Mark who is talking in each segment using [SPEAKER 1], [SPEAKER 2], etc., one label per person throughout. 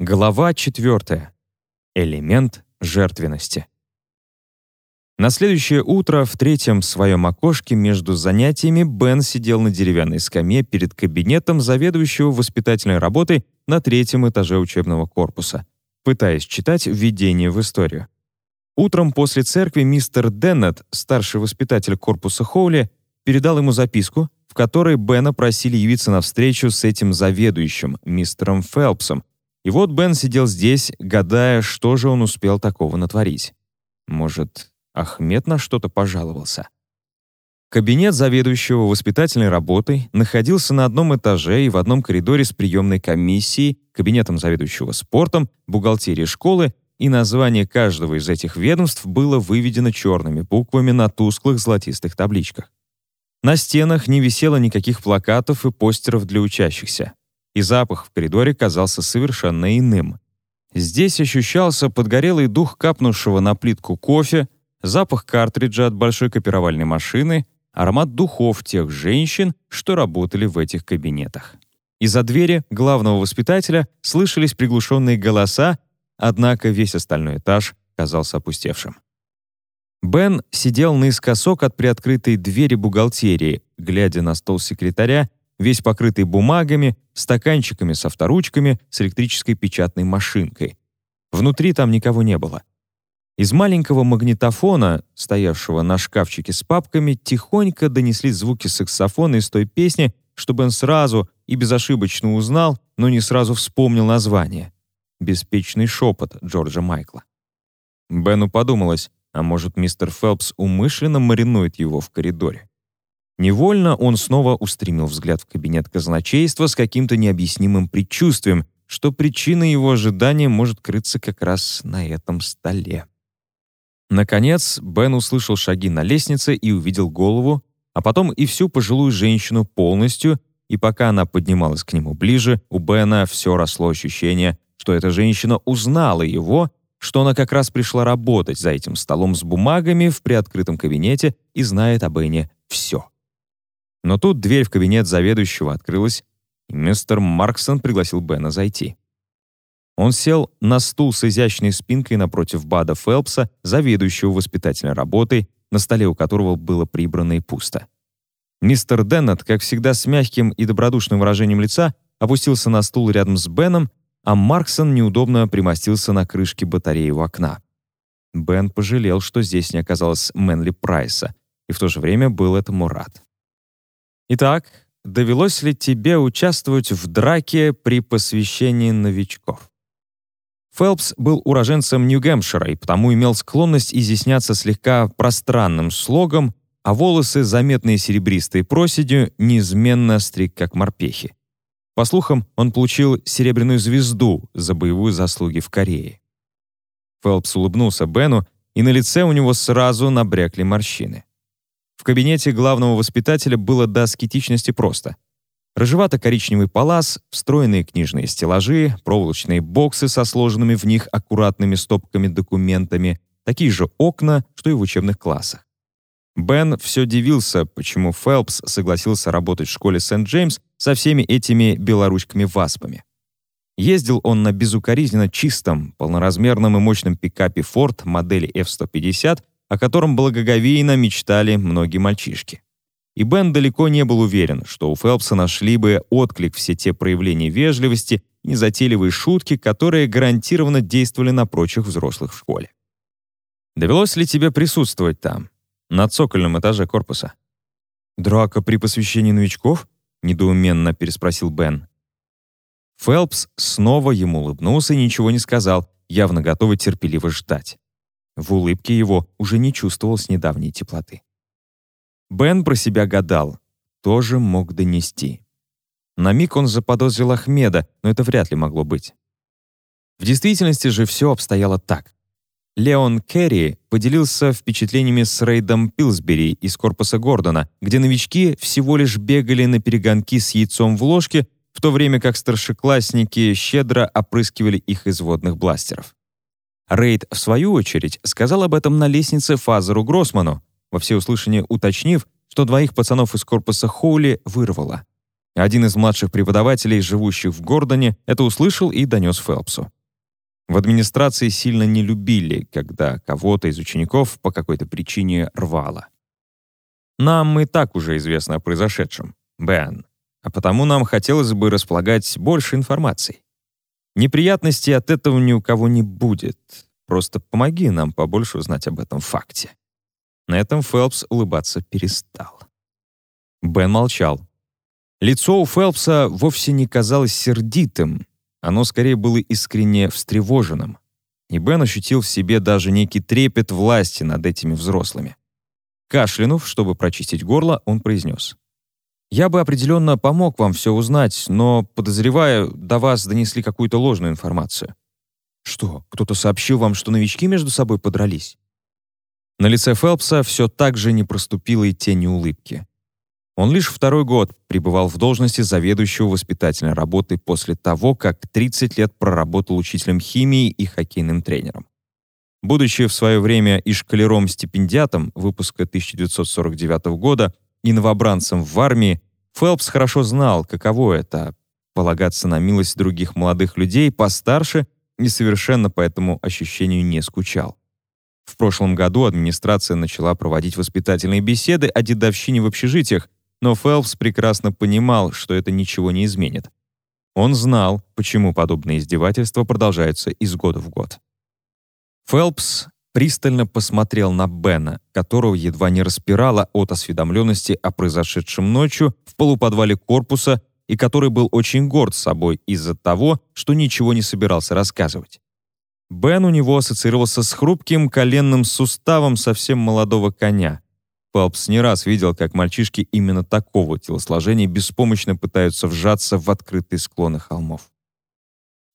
[SPEAKER 1] Глава 4. Элемент жертвенности. На следующее утро в третьем своем окошке между занятиями Бен сидел на деревянной скамье перед кабинетом заведующего воспитательной работой на третьем этаже учебного корпуса, пытаясь читать введение в историю. Утром после церкви мистер Деннет, старший воспитатель корпуса Хоули, передал ему записку, в которой Бена просили явиться на встречу с этим заведующим, мистером Фелпсом, и вот Бен сидел здесь, гадая, что же он успел такого натворить. Может, Ахмед на что-то пожаловался? Кабинет заведующего воспитательной работой находился на одном этаже и в одном коридоре с приемной комиссией, кабинетом заведующего спортом, бухгалтерией школы, и название каждого из этих ведомств было выведено черными буквами на тусклых золотистых табличках. На стенах не висело никаких плакатов и постеров для учащихся и запах в коридоре казался совершенно иным. Здесь ощущался подгорелый дух капнувшего на плитку кофе, запах картриджа от большой копировальной машины, аромат духов тех женщин, что работали в этих кабинетах. Из-за двери главного воспитателя слышались приглушенные голоса, однако весь остальной этаж казался опустевшим. Бен сидел наискосок от приоткрытой двери бухгалтерии, глядя на стол секретаря весь покрытый бумагами, стаканчиками с авторучками, с электрической печатной машинкой. Внутри там никого не было. Из маленького магнитофона, стоявшего на шкафчике с папками, тихонько донесли звуки саксофона из той песни, чтобы он сразу и безошибочно узнал, но не сразу вспомнил название. «Беспечный шепот» Джорджа Майкла. Бену подумалось, а может, мистер Фелпс умышленно маринует его в коридоре. Невольно он снова устремил взгляд в кабинет казначейства с каким-то необъяснимым предчувствием, что причина его ожидания может крыться как раз на этом столе. Наконец, Бен услышал шаги на лестнице и увидел голову, а потом и всю пожилую женщину полностью, и пока она поднималась к нему ближе, у Бена все росло ощущение, что эта женщина узнала его, что она как раз пришла работать за этим столом с бумагами в приоткрытом кабинете и знает о Бене все. Но тут дверь в кабинет заведующего открылась, и мистер Марксон пригласил Бена зайти. Он сел на стул с изящной спинкой напротив Бада Фелпса, заведующего воспитательной работой, на столе у которого было прибрано и пусто. Мистер Деннет, как всегда с мягким и добродушным выражением лица, опустился на стул рядом с Беном, а Марксон неудобно примостился на крышке батареи у окна. Бен пожалел, что здесь не оказалось Мэнли Прайса, и в то же время был этому рад. Итак, довелось ли тебе участвовать в драке при посвящении новичков? Фелпс был уроженцем Нью-Гэмпшира и потому имел склонность изъясняться слегка пространным слогом, а волосы, заметные серебристой проседью, неизменно стриг как морпехи. По слухам, он получил серебряную звезду за боевые заслуги в Корее. Фелпс улыбнулся Бену, и на лице у него сразу набрякли морщины. В кабинете главного воспитателя было до аскетичности просто. Рыжевато-коричневый палас, встроенные книжные стеллажи, проволочные боксы со сложенными в них аккуратными стопками документами, такие же окна, что и в учебных классах. Бен все дивился, почему Фелпс согласился работать в школе Сент-Джеймс со всеми этими белоручками-васпами. Ездил он на безукоризненно чистом, полноразмерном и мощном пикапе Ford модели F-150 о котором благоговейно мечтали многие мальчишки. И Бен далеко не был уверен, что у Фелпса нашли бы отклик все те проявления вежливости и незатейливые шутки, которые гарантированно действовали на прочих взрослых в школе. Довелось ли тебе присутствовать там, на цокольном этаже корпуса? «Драка при посвящении новичков?» — недоуменно переспросил Бен. Фелпс снова ему улыбнулся и ничего не сказал, явно готовый терпеливо ждать. В улыбке его уже не чувствовалось недавней теплоты. Бен про себя гадал, тоже мог донести. На миг он заподозрил Ахмеда, но это вряд ли могло быть. В действительности же все обстояло так. Леон Керри поделился впечатлениями с Рейдом Пилсбери из корпуса Гордона, где новички всего лишь бегали на перегонки с яйцом в ложке, в то время как старшеклассники щедро опрыскивали их из водных бластеров. Рейд, в свою очередь, сказал об этом на лестнице Фазеру Гроссману, во всеуслышание уточнив, что двоих пацанов из корпуса Хоули вырвало. Один из младших преподавателей, живущих в Гордоне, это услышал и донес Фелпсу. В администрации сильно не любили, когда кого-то из учеников по какой-то причине рвало. Нам и так уже известно о произошедшем, Бен, а потому нам хотелось бы располагать больше информации. Неприятностей от этого ни у кого не будет. Просто помоги нам побольше узнать об этом факте. На этом Фелпс улыбаться перестал. Бен молчал. Лицо у Фелпса вовсе не казалось сердитым, оно скорее было искренне встревоженным. И Бен ощутил в себе даже некий трепет власти над этими взрослыми. Кашлянув, чтобы прочистить горло, он произнес. «Я бы определенно помог вам все узнать, но, подозреваю, до вас донесли какую-то ложную информацию». «Что, кто-то сообщил вам, что новички между собой подрались?» На лице Фелпса все так же не проступило и тени улыбки. Он лишь второй год пребывал в должности заведующего воспитательной работы после того, как 30 лет проработал учителем химии и хоккейным тренером. Будучи в свое время и шкалером-стипендиатом выпуска 1949 года и новобранцем в армии, Фелпс хорошо знал, каково это — полагаться на милость других молодых людей постарше и совершенно по этому ощущению не скучал. В прошлом году администрация начала проводить воспитательные беседы о дедовщине в общежитиях, но Фелпс прекрасно понимал, что это ничего не изменит. Он знал, почему подобные издевательства продолжаются из года в год. Фелпс пристально посмотрел на Бена, которого едва не распирало от осведомленности о произошедшем ночью в полуподвале корпуса и который был очень горд собой из-за того, что ничего не собирался рассказывать. Бен у него ассоциировался с хрупким коленным суставом совсем молодого коня, Фелпс не раз видел, как мальчишки именно такого телосложения беспомощно пытаются вжаться в открытые склоны холмов.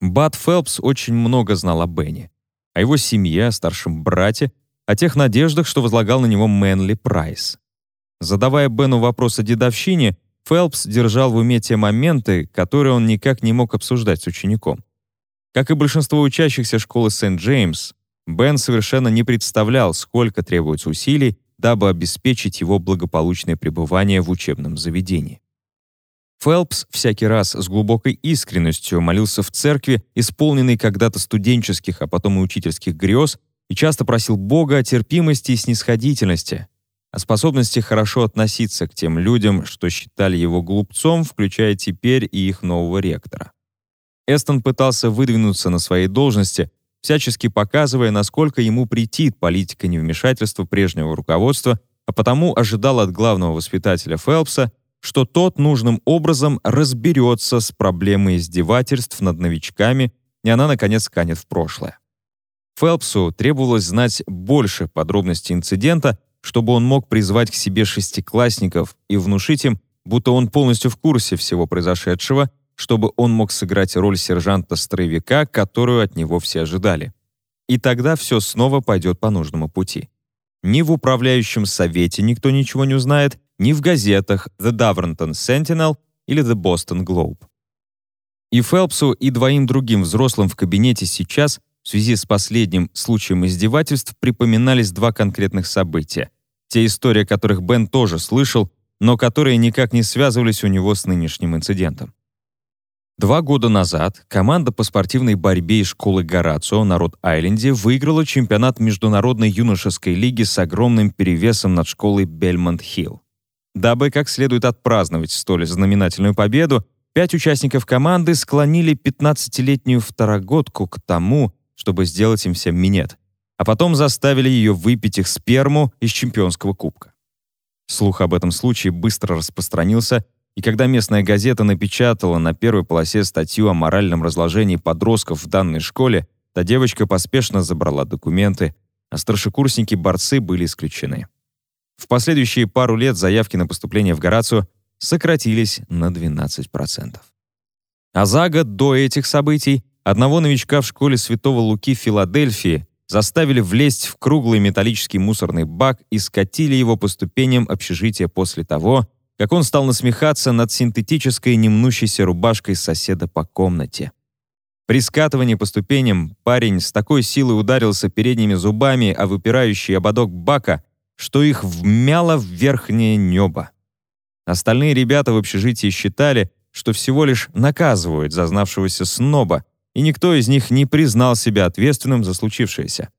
[SPEAKER 1] Бат Фелпс очень много знал о Бенни, о его семье, о старшем брате, о тех надеждах, что возлагал на него Мэнли Прайс. Задавая Бену вопрос о дедовщине, Фелпс держал в уме те моменты, которые он никак не мог обсуждать с учеником. Как и большинство учащихся школы Сент-Джеймс, Бен совершенно не представлял, сколько требуется усилий, дабы обеспечить его благополучное пребывание в учебном заведении. Фелпс всякий раз с глубокой искренностью молился в церкви, исполненной когда-то студенческих, а потом и учительских грез, и часто просил Бога о терпимости и снисходительности, о способности хорошо относиться к тем людям, что считали его глупцом, включая теперь и их нового ректора. Эстон пытался выдвинуться на своей должности, всячески показывая, насколько ему претит политика невмешательства прежнего руководства, а потому ожидал от главного воспитателя Фелпса, что тот нужным образом разберется с проблемой издевательств над новичками, и она, наконец, канет в прошлое. Фелпсу требовалось знать больше подробностей инцидента, чтобы он мог призвать к себе шестиклассников и внушить им, будто он полностью в курсе всего произошедшего чтобы он мог сыграть роль сержанта-строевика, которую от него все ожидали. И тогда все снова пойдет по нужному пути. Ни в управляющем совете никто ничего не узнает, ни в газетах The Daventon Sentinel или The Boston Globe. И Фелпсу, и двоим другим взрослым в кабинете сейчас в связи с последним случаем издевательств припоминались два конкретных события, те истории, которых Бен тоже слышал, но которые никак не связывались у него с нынешним инцидентом. Два года назад команда по спортивной борьбе из школы Горацио на Род-Айленде выиграла чемпионат Международной юношеской лиги с огромным перевесом над школой Бельмонт-Хилл. Дабы как следует отпраздновать столь знаменательную победу, пять участников команды склонили 15-летнюю второгодку к тому, чтобы сделать им всем минет, а потом заставили ее выпить их сперму из чемпионского кубка. Слух об этом случае быстро распространился, и когда местная газета напечатала на первой полосе статью о моральном разложении подростков в данной школе, та девочка поспешно забрала документы, а старшекурсники-борцы были исключены. В последующие пару лет заявки на поступление в Горацию сократились на 12%. А за год до этих событий одного новичка в школе Святого Луки Филадельфии заставили влезть в круглый металлический мусорный бак и скатили его по ступеням общежития после того, как он стал насмехаться над синтетической немнущейся рубашкой соседа по комнате. При скатывании по ступеням парень с такой силой ударился передними зубами о выпирающий ободок бака, что их вмяло в верхнее небо. Остальные ребята в общежитии считали, что всего лишь наказывают зазнавшегося сноба, и никто из них не признал себя ответственным за случившееся.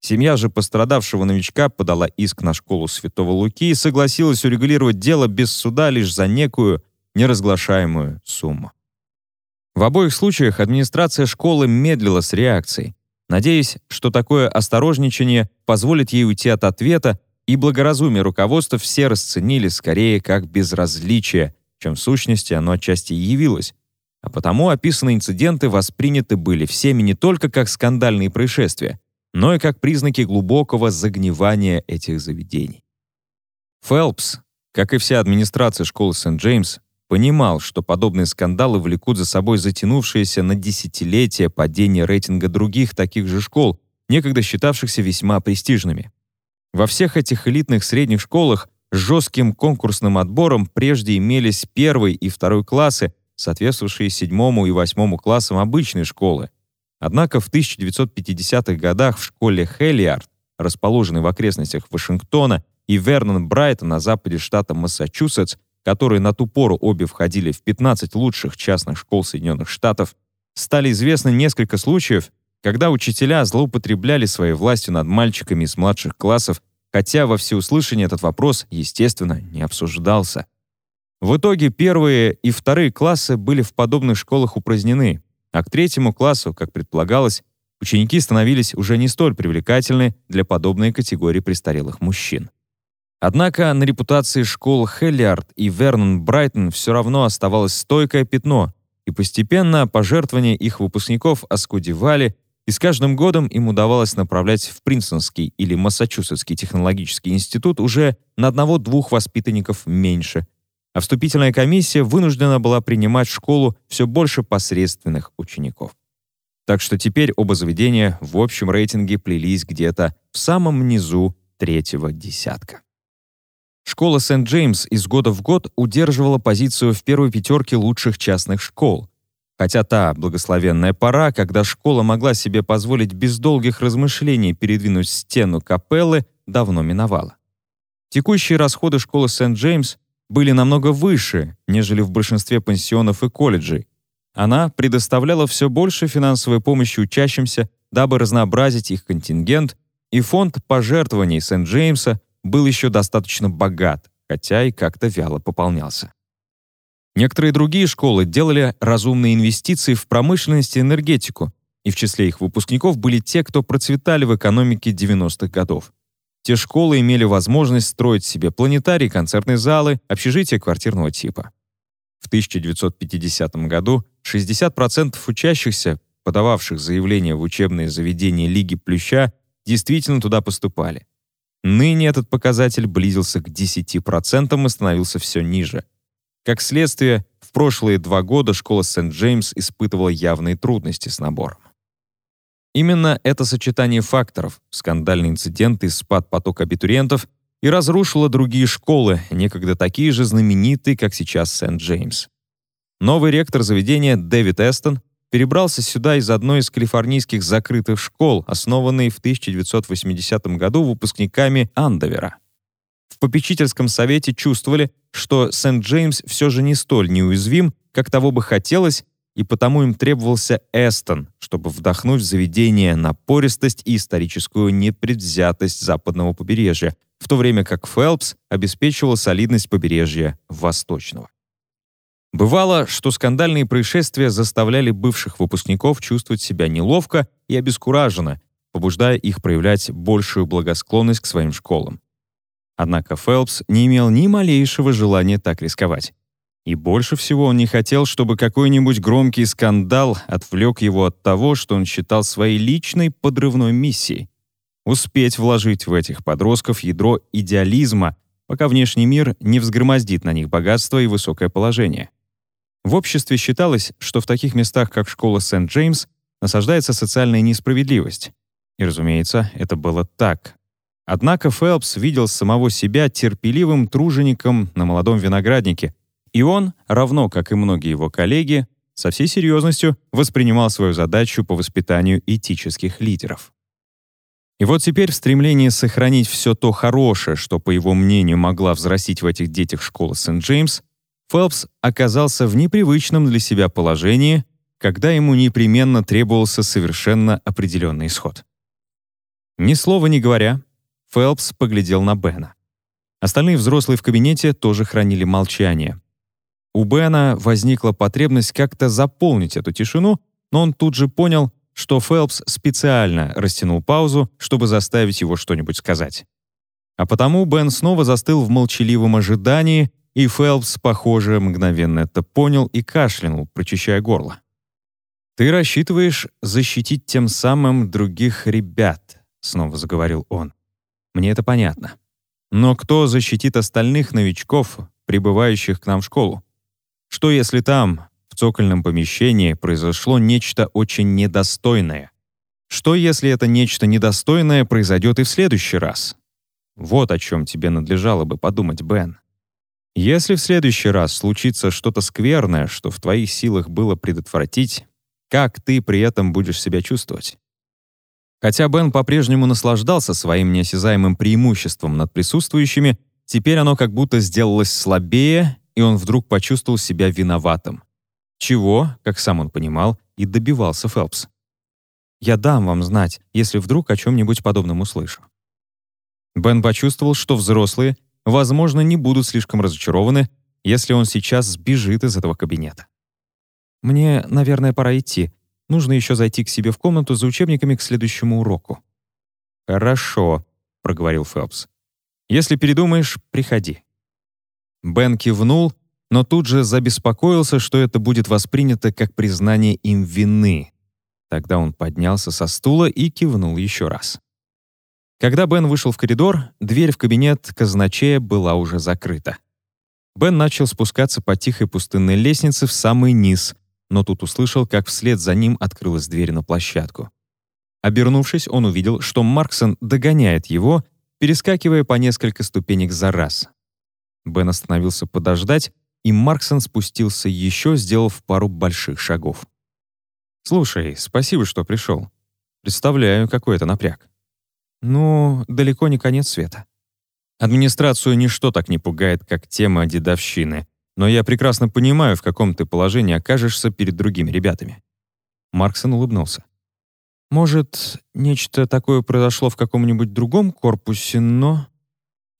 [SPEAKER 1] Семья же пострадавшего новичка подала иск на школу Святого Луки и согласилась урегулировать дело без суда лишь за некую неразглашаемую сумму. В обоих случаях администрация школы медлила с реакцией, надеясь, что такое осторожничание позволит ей уйти от ответа, и благоразумие руководства все расценили скорее как безразличие, чем в сущности оно отчасти и явилось, а потому описанные инциденты восприняты были всеми не только как скандальные происшествия, но и как признаки глубокого загнивания этих заведений. Фелпс, как и вся администрация школы Сент-Джеймс, понимал, что подобные скандалы влекут за собой затянувшееся на десятилетия падение рейтинга других таких же школ, некогда считавшихся весьма престижными. Во всех этих элитных средних школах с жестким конкурсным отбором прежде имелись первый и второй классы, соответствующие седьмому и восьмому классам обычной школы. Однако в 1950-х годах в школе Хеллиард, расположенной в окрестностях Вашингтона, и Вернон Брайта на западе штата Массачусетс, которые на ту пору обе входили в 15 лучших частных школ Соединенных Штатов, стали известны несколько случаев, когда учителя злоупотребляли своей властью над мальчиками из младших классов, хотя во всеуслышание этот вопрос, естественно, не обсуждался. В итоге первые и вторые классы были в подобных школах упразднены, а к третьему классу, как предполагалось, ученики становились уже не столь привлекательны для подобной категории престарелых мужчин. Однако на репутации школ Хеллиард и Вернон Брайтон все равно оставалось стойкое пятно, и постепенно пожертвования их выпускников оскудевали, и с каждым годом им удавалось направлять в Принстонский или Массачусетский технологический институт уже на одного-двух воспитанников меньше, а вступительная комиссия вынуждена была принимать в школу все больше посредственных учеников. Так что теперь оба заведения в общем рейтинге плелись где-то в самом низу третьего десятка. Школа Сент-Джеймс из года в год удерживала позицию в первой пятерке лучших частных школ. Хотя та благословенная пора, когда школа могла себе позволить без долгих размышлений передвинуть стену капеллы, давно миновала. Текущие расходы школы Сент-Джеймс были намного выше, нежели в большинстве пансионов и колледжей. Она предоставляла все больше финансовой помощи учащимся, дабы разнообразить их контингент, и фонд пожертвований Сент-Джеймса был еще достаточно богат, хотя и как-то вяло пополнялся. Некоторые другие школы делали разумные инвестиции в промышленность и энергетику, и в числе их выпускников были те, кто процветали в экономике 90-х годов. Те школы имели возможность строить себе планетарии, концертные залы, общежития квартирного типа. В 1950 году 60% учащихся, подававших заявления в учебные заведения Лиги Плюща, действительно туда поступали. Ныне этот показатель близился к 10% и становился все ниже. Как следствие, в прошлые два года школа Сент-Джеймс испытывала явные трудности с набором. Именно это сочетание факторов, скандальный инцидент и спад потока абитуриентов, и разрушило другие школы, некогда такие же знаменитые, как сейчас Сент-Джеймс. Новый ректор заведения Дэвид Эстон перебрался сюда из одной из калифорнийских закрытых школ, основанной в 1980 году выпускниками Андовера. В попечительском совете чувствовали, что Сент-Джеймс все же не столь неуязвим, как того бы хотелось, и потому им требовался Эстон, чтобы вдохнуть в заведение напористость и историческую непредвзятость западного побережья, в то время как Фелпс обеспечивал солидность побережья восточного. Бывало, что скандальные происшествия заставляли бывших выпускников чувствовать себя неловко и обескураженно, побуждая их проявлять большую благосклонность к своим школам. Однако Фелпс не имел ни малейшего желания так рисковать. И больше всего он не хотел, чтобы какой-нибудь громкий скандал отвлек его от того, что он считал своей личной подрывной миссией — успеть вложить в этих подростков ядро идеализма, пока внешний мир не взгромоздит на них богатство и высокое положение. В обществе считалось, что в таких местах, как школа Сент-Джеймс, насаждается социальная несправедливость. И, разумеется, это было так. Однако Фелпс видел самого себя терпеливым тружеником на молодом винограднике, и он, равно как и многие его коллеги, со всей серьезностью воспринимал свою задачу по воспитанию этических лидеров. И вот теперь в стремлении сохранить все то хорошее, что, по его мнению, могла взрастить в этих детях школа Сент-Джеймс, Фелпс оказался в непривычном для себя положении, когда ему непременно требовался совершенно определенный исход. Ни слова не говоря, Фелпс поглядел на Бена. Остальные взрослые в кабинете тоже хранили молчание. У Бена возникла потребность как-то заполнить эту тишину, но он тут же понял, что Фелпс специально растянул паузу, чтобы заставить его что-нибудь сказать. А потому Бен снова застыл в молчаливом ожидании, и Фелпс, похоже, мгновенно это понял и кашлянул, прочищая горло. «Ты рассчитываешь защитить тем самым других ребят», — снова заговорил он. «Мне это понятно. Но кто защитит остальных новичков, прибывающих к нам в школу? Что если там, в цокольном помещении, произошло нечто очень недостойное? Что если это нечто недостойное произойдет и в следующий раз? Вот о чем тебе надлежало бы подумать, Бен. Если в следующий раз случится что-то скверное, что в твоих силах было предотвратить, как ты при этом будешь себя чувствовать? Хотя Бен по-прежнему наслаждался своим неосязаемым преимуществом над присутствующими, теперь оно как будто сделалось слабее и он вдруг почувствовал себя виноватым. Чего, как сам он понимал, и добивался Фелпс. «Я дам вам знать, если вдруг о чем-нибудь подобном услышу». Бен почувствовал, что взрослые, возможно, не будут слишком разочарованы, если он сейчас сбежит из этого кабинета. «Мне, наверное, пора идти. Нужно еще зайти к себе в комнату за учебниками к следующему уроку». «Хорошо», — проговорил Фелпс. «Если передумаешь, приходи». Бен кивнул, но тут же забеспокоился, что это будет воспринято как признание им вины. Тогда он поднялся со стула и кивнул еще раз. Когда Бен вышел в коридор, дверь в кабинет казначея была уже закрыта. Бен начал спускаться по тихой пустынной лестнице в самый низ, но тут услышал, как вслед за ним открылась дверь на площадку. Обернувшись, он увидел, что Марксон догоняет его, перескакивая по несколько ступенек за раз. Бен остановился подождать, и Марксон спустился еще, сделав пару больших шагов. «Слушай, спасибо, что пришел. Представляю, какой это напряг. Ну, далеко не конец света. Администрацию ничто так не пугает, как тема дедовщины, но я прекрасно понимаю, в каком ты положении окажешься перед другими ребятами». Марксон улыбнулся. «Может, нечто такое произошло в каком-нибудь другом корпусе, но...»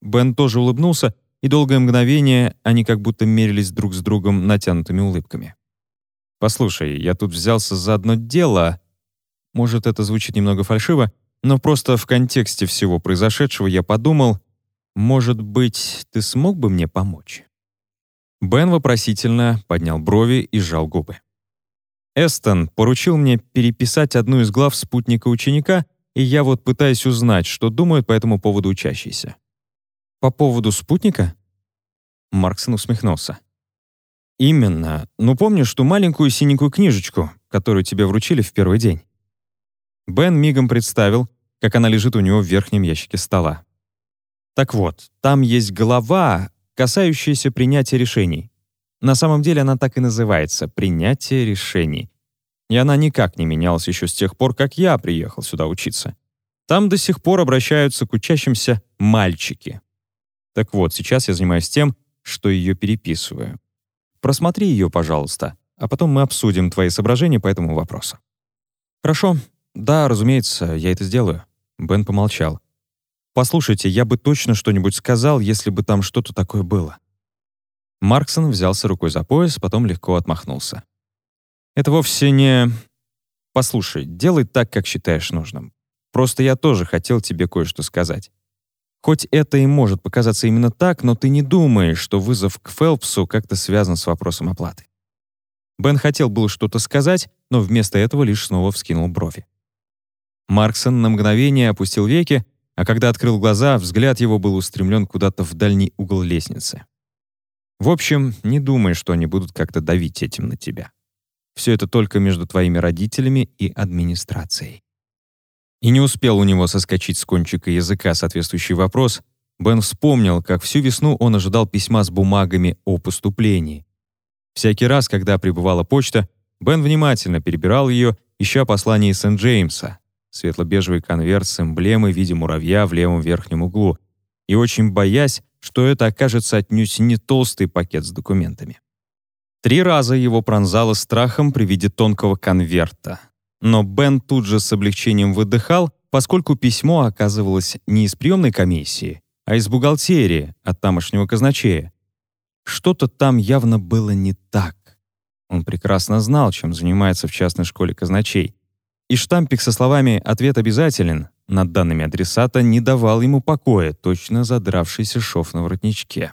[SPEAKER 1] Бен тоже улыбнулся, и долгое мгновение они как будто мерились друг с другом натянутыми улыбками. «Послушай, я тут взялся за одно дело. Может, это звучит немного фальшиво, но просто в контексте всего произошедшего я подумал, может быть, ты смог бы мне помочь?» Бен вопросительно поднял брови и сжал губы. Эстон поручил мне переписать одну из глав спутника ученика, и я вот пытаюсь узнать, что думают по этому поводу учащиеся. «По поводу спутника?» Марксон усмехнулся. «Именно. Ну, помнишь ту маленькую синенькую книжечку, которую тебе вручили в первый день?» Бен мигом представил, как она лежит у него в верхнем ящике стола. Так вот, там есть глава, касающаяся принятия решений. На самом деле она так и называется — «Принятие решений». И она никак не менялась еще с тех пор, как я приехал сюда учиться. Там до сих пор обращаются к учащимся мальчики. Так вот, сейчас я занимаюсь тем, что ее переписываю. Просмотри ее, пожалуйста, а потом мы обсудим твои соображения по этому вопросу. Хорошо. Да, разумеется, я это сделаю. Бен помолчал. Послушайте, я бы точно что-нибудь сказал, если бы там что-то такое было. Марксон взялся рукой за пояс, потом легко отмахнулся. Это вовсе не... Послушай, делай так, как считаешь нужным. Просто я тоже хотел тебе кое-что сказать. Хоть это и может показаться именно так, но ты не думаешь, что вызов к Фелпсу как-то связан с вопросом оплаты. Бен хотел было что-то сказать, но вместо этого лишь снова вскинул брови. Марксон на мгновение опустил веки, а когда открыл глаза, взгляд его был устремлен куда-то в дальний угол лестницы. В общем, не думай, что они будут как-то давить этим на тебя. Все это только между твоими родителями и администрацией. И не успел у него соскочить с кончика языка соответствующий вопрос, Бен вспомнил, как всю весну он ожидал письма с бумагами о поступлении. Всякий раз, когда прибывала почта, Бен внимательно перебирал ее, ища послание Сент-Джеймса. Светло-бежевый конверт с эмблемой в виде муравья в левом верхнем углу, и очень боясь, что это окажется отнюдь не толстый пакет с документами. Три раза его пронзало страхом при виде тонкого конверта. Но Бен тут же с облегчением выдыхал, поскольку письмо оказывалось не из приемной комиссии, а из бухгалтерии от тамошнего казначея. Что-то там явно было не так. Он прекрасно знал, чем занимается в частной школе казначей. И штампик со словами «ответ обязателен» над данными адресата не давал ему покоя, точно задравшийся шов на воротничке.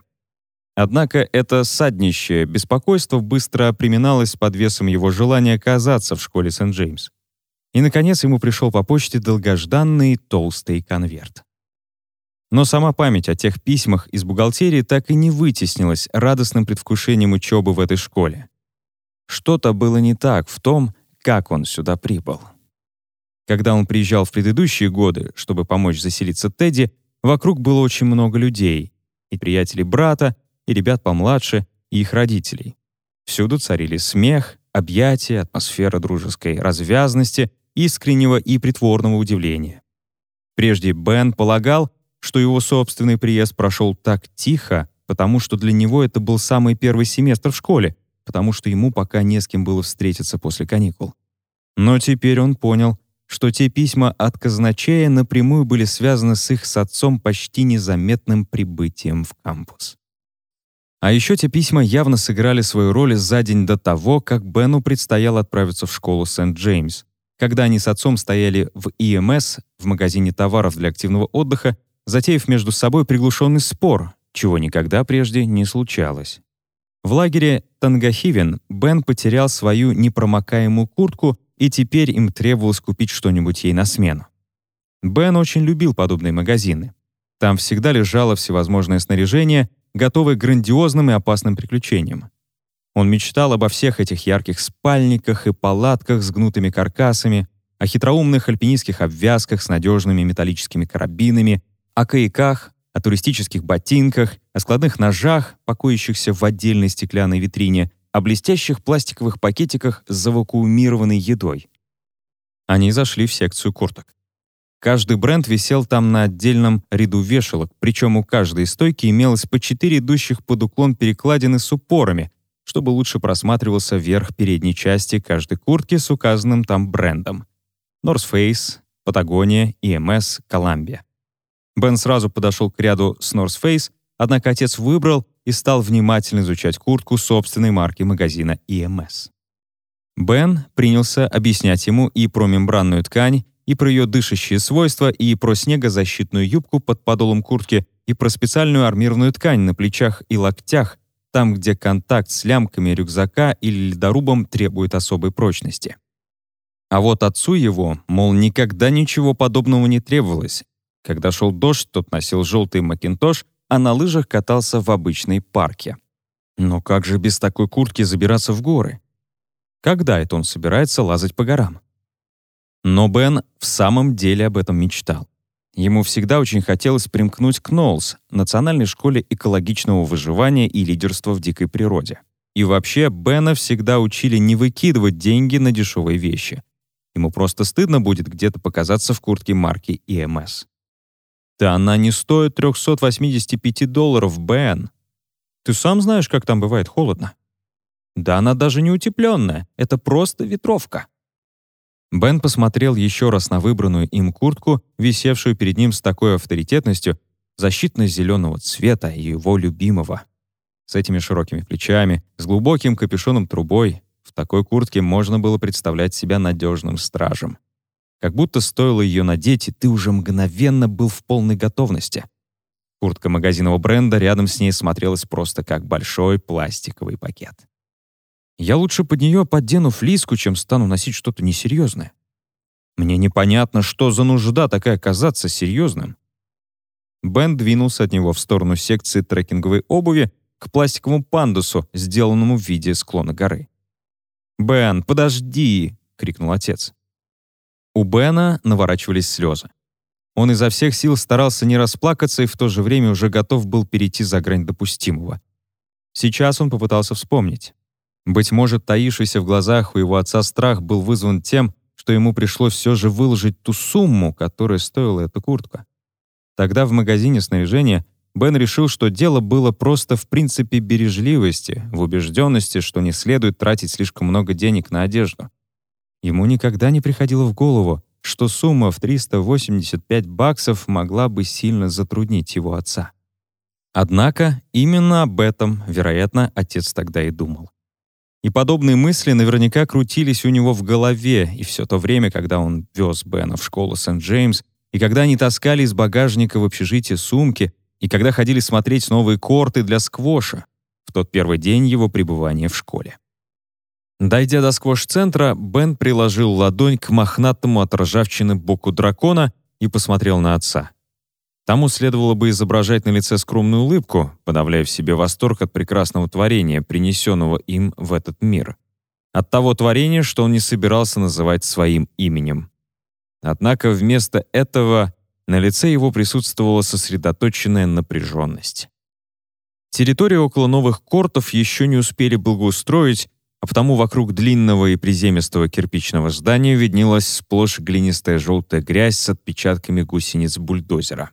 [SPEAKER 1] Однако это саднищее беспокойство быстро приминалось под весом его желания оказаться в школе Сент-Джеймс. И, наконец, ему пришел по почте долгожданный толстый конверт. Но сама память о тех письмах из бухгалтерии так и не вытеснилась радостным предвкушением учебы в этой школе. Что-то было не так в том, как он сюда прибыл. Когда он приезжал в предыдущие годы, чтобы помочь заселиться Тедди, вокруг было очень много людей, и приятелей брата, и ребят помладше, и их родителей. Всюду царили смех, объятия, атмосфера дружеской развязности, искреннего и притворного удивления. Прежде Бен полагал, что его собственный приезд прошел так тихо, потому что для него это был самый первый семестр в школе, потому что ему пока не с кем было встретиться после каникул. Но теперь он понял, что те письма от казначея напрямую были связаны с их с отцом почти незаметным прибытием в кампус. А еще те письма явно сыграли свою роль за день до того, как Бену предстояло отправиться в школу Сент-Джеймс, когда они с отцом стояли в ИМС, в магазине товаров для активного отдыха, затеяв между собой приглушенный спор, чего никогда прежде не случалось. В лагере Тангахивен Бен потерял свою непромокаемую куртку, и теперь им требовалось купить что-нибудь ей на смену. Бен очень любил подобные магазины. Там всегда лежало всевозможное снаряжение, готовый к грандиозным и опасным приключениям. Он мечтал обо всех этих ярких спальниках и палатках с гнутыми каркасами, о хитроумных альпинистских обвязках с надежными металлическими карабинами, о каяках, о туристических ботинках, о складных ножах, покоящихся в отдельной стеклянной витрине, о блестящих пластиковых пакетиках с завакуумированной едой. Они зашли в секцию курток. Каждый бренд висел там на отдельном ряду вешалок, причем у каждой стойки имелось по четыре идущих под уклон перекладины с упорами, чтобы лучше просматривался верх передней части каждой куртки с указанным там брендом. North Face, Patagonia, EMS, Columbia. Бен сразу подошел к ряду с North Face, однако отец выбрал и стал внимательно изучать куртку собственной марки магазина EMS. Бен принялся объяснять ему и про мембранную ткань, и про ее дышащие свойства, и про снегозащитную юбку под подолом куртки, и про специальную армированную ткань на плечах и локтях, там, где контакт с лямками рюкзака или ледорубом требует особой прочности. А вот отцу его, мол, никогда ничего подобного не требовалось. Когда шел дождь, тот носил желтый макинтош, а на лыжах катался в обычной парке. Но как же без такой куртки забираться в горы? Когда это он собирается лазать по горам? Но Бен в самом деле об этом мечтал. Ему всегда очень хотелось примкнуть к Ноулс, национальной школе экологичного выживания и лидерства в дикой природе. И вообще, Бена всегда учили не выкидывать деньги на дешевые вещи. Ему просто стыдно будет где-то показаться в куртке марки EMS. «Да она не стоит 385 долларов, Бен. Ты сам знаешь, как там бывает холодно?» «Да она даже не утепленная, это просто ветровка». Бен посмотрел еще раз на выбранную им куртку, висевшую перед ним с такой авторитетностью, защитно-зеленого цвета его любимого. С этими широкими плечами, с глубоким капюшоном трубой, в такой куртке можно было представлять себя надежным стражем. Как будто стоило ее надеть, и ты уже мгновенно был в полной готовности. Куртка магазинного бренда рядом с ней смотрелась просто как большой пластиковый пакет. Я лучше под нее поддену флиску, чем стану носить что-то несерьезное. Мне непонятно, что за нужда такая казаться серьезным. Бен двинулся от него в сторону секции трекинговой обуви к пластиковому пандусу, сделанному в виде склона горы. «Бен, подожди!» — крикнул отец. У Бена наворачивались слезы. Он изо всех сил старался не расплакаться и в то же время уже готов был перейти за грань допустимого. Сейчас он попытался вспомнить. Быть может, таившийся в глазах у его отца страх был вызван тем, что ему пришлось все же выложить ту сумму, которая стоила эта куртка. Тогда в магазине снаряжения Бен решил, что дело было просто в принципе бережливости, в убежденности, что не следует тратить слишком много денег на одежду. Ему никогда не приходило в голову, что сумма в 385 баксов могла бы сильно затруднить его отца. Однако именно об этом, вероятно, отец тогда и думал. И подобные мысли наверняка крутились у него в голове и все то время, когда он вез Бена в школу Сент-Джеймс, и когда они таскали из багажника в общежитие сумки, и когда ходили смотреть новые корты для сквоша в тот первый день его пребывания в школе. Дойдя до сквош-центра, Бен приложил ладонь к мохнатому от ржавчины боку дракона и посмотрел на отца. Тому следовало бы изображать на лице скромную улыбку, подавляя в себе восторг от прекрасного творения, принесенного им в этот мир. От того творения, что он не собирался называть своим именем. Однако вместо этого на лице его присутствовала сосредоточенная напряженность. Территорию около новых кортов еще не успели благоустроить, а потому вокруг длинного и приземистого кирпичного здания виднелась сплошь глинистая желтая грязь с отпечатками гусениц бульдозера.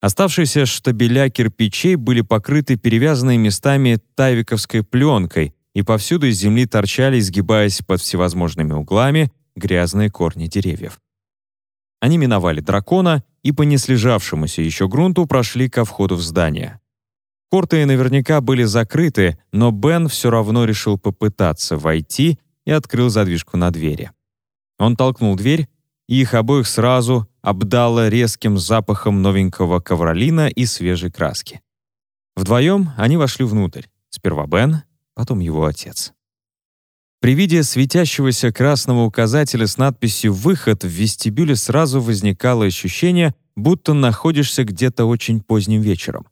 [SPEAKER 1] Оставшиеся штабеля кирпичей были покрыты перевязанной местами тайвиковской пленкой, и повсюду из земли торчали, изгибаясь под всевозможными углами, грязные корни деревьев. Они миновали дракона и по неслежавшемуся еще грунту прошли ко входу в здание. Корты наверняка были закрыты, но Бен все равно решил попытаться войти и открыл задвижку на двери. Он толкнул дверь, и их обоих сразу обдало резким запахом новенького ковролина и свежей краски. Вдвоем они вошли внутрь. Сперва Бен, потом его отец. При виде светящегося красного указателя с надписью «Выход» в вестибюле сразу возникало ощущение, будто находишься где-то очень поздним вечером.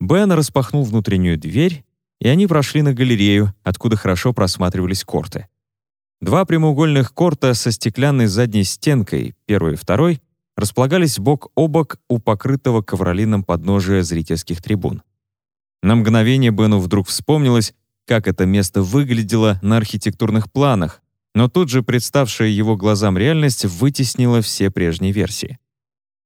[SPEAKER 1] Бен распахнул внутреннюю дверь, и они прошли на галерею, откуда хорошо просматривались корты. Два прямоугольных корта со стеклянной задней стенкой, первый и второй, располагались бок о бок у покрытого ковролином подножия зрительских трибун. На мгновение Бену вдруг вспомнилось, как это место выглядело на архитектурных планах, но тут же представшая его глазам реальность вытеснила все прежние версии.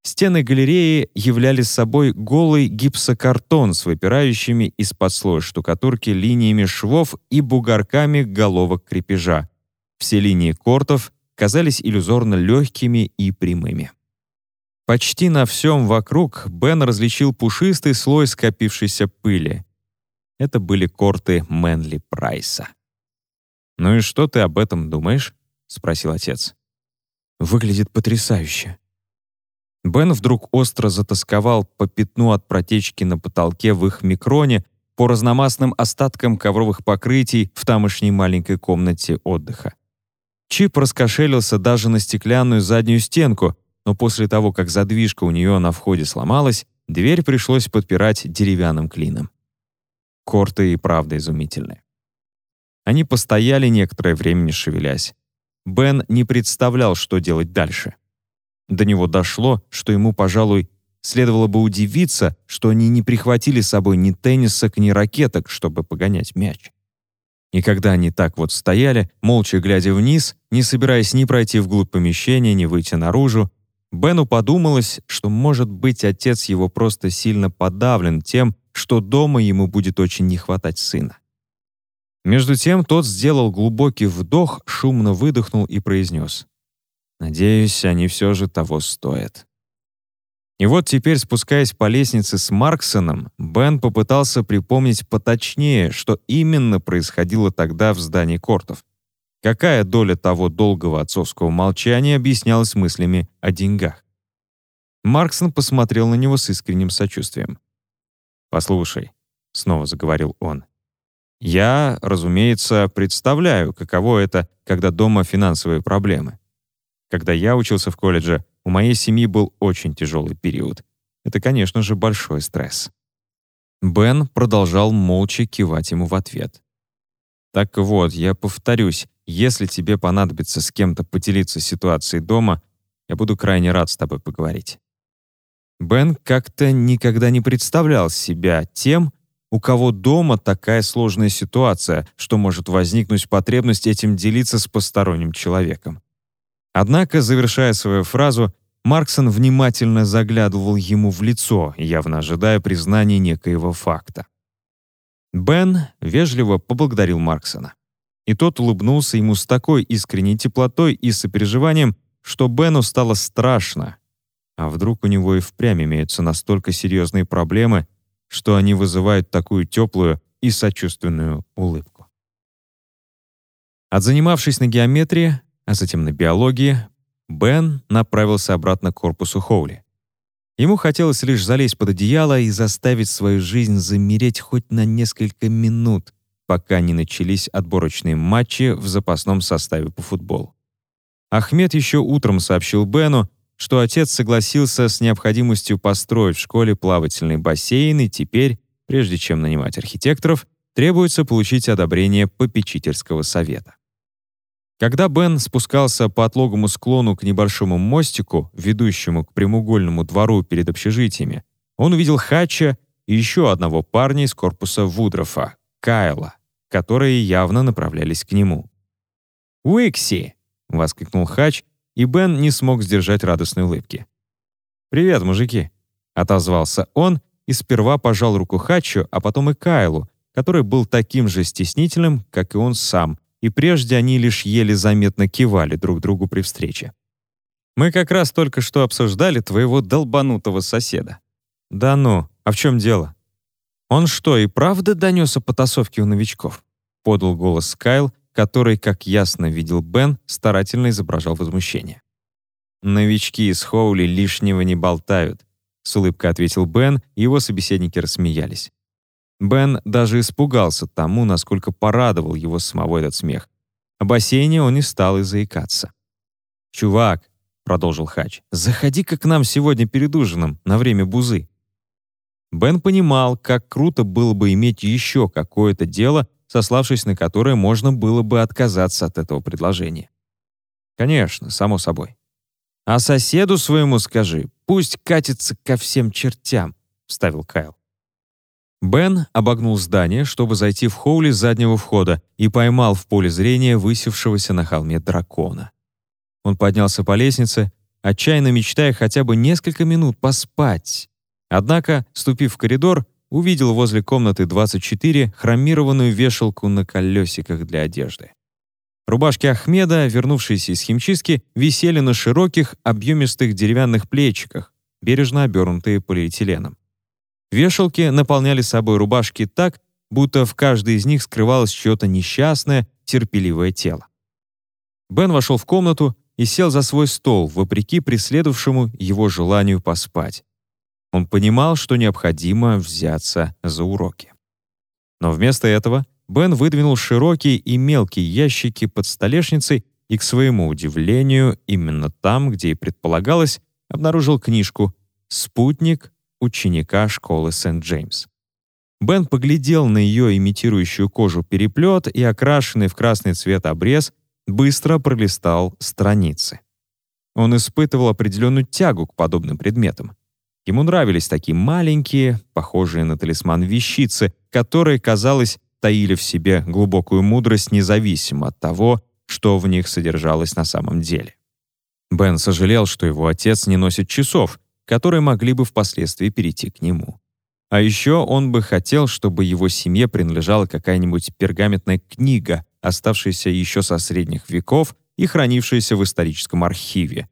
[SPEAKER 1] Стены галереи являли собой голый гипсокартон с выпирающими из-под слоя штукатурки линиями швов и бугорками головок крепежа, все линии кортов казались иллюзорно легкими и прямыми. Почти на всем вокруг Бен различил пушистый слой скопившейся пыли. Это были корты Мэнли Прайса. «Ну и что ты об этом думаешь?» — спросил отец. «Выглядит потрясающе». Бен вдруг остро затасковал по пятну от протечки на потолке в их микроне, по разномастным остаткам ковровых покрытий в тамошней маленькой комнате отдыха. Чип раскошелился даже на стеклянную заднюю стенку, но после того, как задвижка у нее на входе сломалась, дверь пришлось подпирать деревянным клином. Корты и правда изумительные. Они постояли некоторое время, не шевелясь. Бен не представлял, что делать дальше. До него дошло, что ему, пожалуй, следовало бы удивиться, что они не прихватили с собой ни теннисок, ни ракеток, чтобы погонять мяч. И когда они так вот стояли, молча глядя вниз, не собираясь ни пройти вглубь помещения, ни выйти наружу, Бену подумалось, что, может быть, отец его просто сильно подавлен тем, что дома ему будет очень не хватать сына. Между тем тот сделал глубокий вдох, шумно выдохнул и произнес. «Надеюсь, они все же того стоят». И вот теперь, спускаясь по лестнице с Марксоном, Бен попытался припомнить поточнее, что именно происходило тогда в здании Кортов. Какая доля того долгого отцовского молчания объяснялась мыслями о деньгах? Марксон посмотрел на него с искренним сочувствием. «Послушай», — снова заговорил он, — «я, разумеется, представляю, каково это, когда дома финансовые проблемы. Когда я учился в колледже, у моей семьи был очень тяжелый период. Это, конечно же, большой стресс. Бен продолжал молча кивать ему в ответ. «Так вот, я повторюсь, если тебе понадобится с кем-то поделиться ситуацией дома, я буду крайне рад с тобой поговорить». Бен как-то никогда не представлял себя тем, у кого дома такая сложная ситуация, что может возникнуть потребность этим делиться с посторонним человеком. Однако, завершая свою фразу, Марксон внимательно заглядывал ему в лицо, явно ожидая признания некоего факта. Бен вежливо поблагодарил Марксона. И тот улыбнулся ему с такой искренней теплотой и сопереживанием, что Бену стало страшно. А вдруг у него и впрямь имеются настолько серьезные проблемы, что они вызывают такую теплую и сочувственную улыбку. Отзанимавшись на геометрии, а затем на биологии, Бен направился обратно к корпусу Хоули. Ему хотелось лишь залезть под одеяло и заставить свою жизнь замереть хоть на несколько минут, пока не начались отборочные матчи в запасном составе по футболу. Ахмед еще утром сообщил Бену, что отец согласился с необходимостью построить в школе плавательный бассейн, и теперь, прежде чем нанимать архитекторов, требуется получить одобрение попечительского совета. Когда Бен спускался по отлогому склону к небольшому мостику, ведущему к прямоугольному двору перед общежитиями, он увидел Хача и еще одного парня из корпуса Вудрофа, Кайла, которые явно направлялись к нему. «Уикси!» — воскликнул Хач, и Бен не смог сдержать радостной улыбки. «Привет, мужики!» — отозвался он и сперва пожал руку Хачу, а потом и Кайлу, который был таким же стеснительным, как и он сам, и прежде они лишь еле заметно кивали друг другу при встрече. «Мы как раз только что обсуждали твоего долбанутого соседа». «Да ну, а в чем дело?» «Он что, и правда донес о потасовке у новичков?» — подал голос Кайл, который, как ясно видел Бен, старательно изображал возмущение. «Новички из Хоули лишнего не болтают», — с улыбкой ответил Бен, и его собеседники рассмеялись. Бен даже испугался тому, насколько порадовал его самого этот смех. О бассейне он не стал и заикаться. «Чувак», — продолжил Хач, — «заходи-ка к нам сегодня перед ужином, на время бузы». Бен понимал, как круто было бы иметь еще какое-то дело, сославшись на которое можно было бы отказаться от этого предложения. «Конечно, само собой». «А соседу своему скажи, пусть катится ко всем чертям», — вставил Кайл. Бен обогнул здание, чтобы зайти в Хоули с заднего входа и поймал в поле зрения высевшегося на холме дракона. Он поднялся по лестнице, отчаянно мечтая хотя бы несколько минут поспать. Однако, ступив в коридор, увидел возле комнаты 24 хромированную вешалку на колесиках для одежды. Рубашки Ахмеда, вернувшиеся из химчистки, висели на широких, объемистых деревянных плечиках, бережно обернутые полиэтиленом. Вешалки наполняли собой рубашки так, будто в каждой из них скрывалось чье-то несчастное, терпеливое тело. Бен вошел в комнату и сел за свой стол, вопреки преследовавшему его желанию поспать. Он понимал, что необходимо взяться за уроки. Но вместо этого Бен выдвинул широкие и мелкие ящики под столешницей и, к своему удивлению, именно там, где и предполагалось, обнаружил книжку «Спутник ученика школы Сент-Джеймс. Бен поглядел на ее имитирующую кожу переплет и окрашенный в красный цвет обрез, быстро пролистал страницы. Он испытывал определенную тягу к подобным предметам. Ему нравились такие маленькие, похожие на талисман вещицы, которые, казалось, таили в себе глубокую мудрость независимо от того, что в них содержалось на самом деле. Бен сожалел, что его отец не носит часов, которые могли бы впоследствии перейти к нему. А еще он бы хотел, чтобы его семье принадлежала какая-нибудь пергаментная книга, оставшаяся еще со средних веков и хранившаяся в историческом архиве.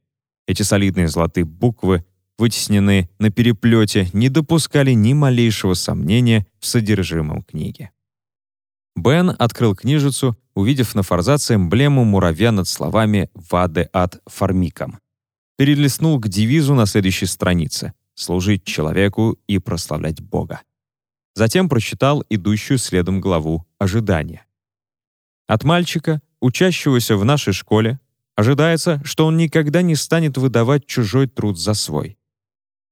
[SPEAKER 1] Эти солидные золотые буквы, вытесненные на переплете, не допускали ни малейшего сомнения в содержимом книги. Бен открыл книжицу, увидев на форзаце эмблему муравья над словами «Ваде ад фармикам» перелистнул к девизу на следующей странице «Служить человеку и прославлять Бога». Затем прочитал идущую следом главу «Ожидание». От мальчика, учащегося в нашей школе, ожидается, что он никогда не станет выдавать чужой труд за свой.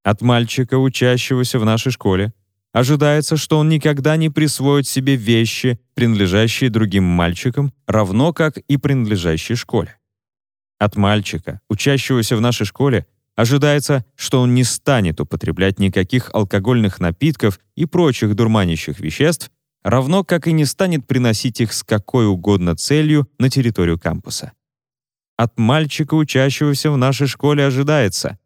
[SPEAKER 1] От мальчика, учащегося в нашей школе, ожидается, что он никогда не присвоит себе вещи, принадлежащие другим мальчикам, равно как и принадлежащие школе. От мальчика, учащегося в нашей школе, ожидается, что он не станет употреблять никаких алкогольных напитков и прочих дурманящих веществ, равно как и не станет приносить их с какой угодно целью на территорию кампуса. от мальчика, учащегося в нашей школе, ожидается».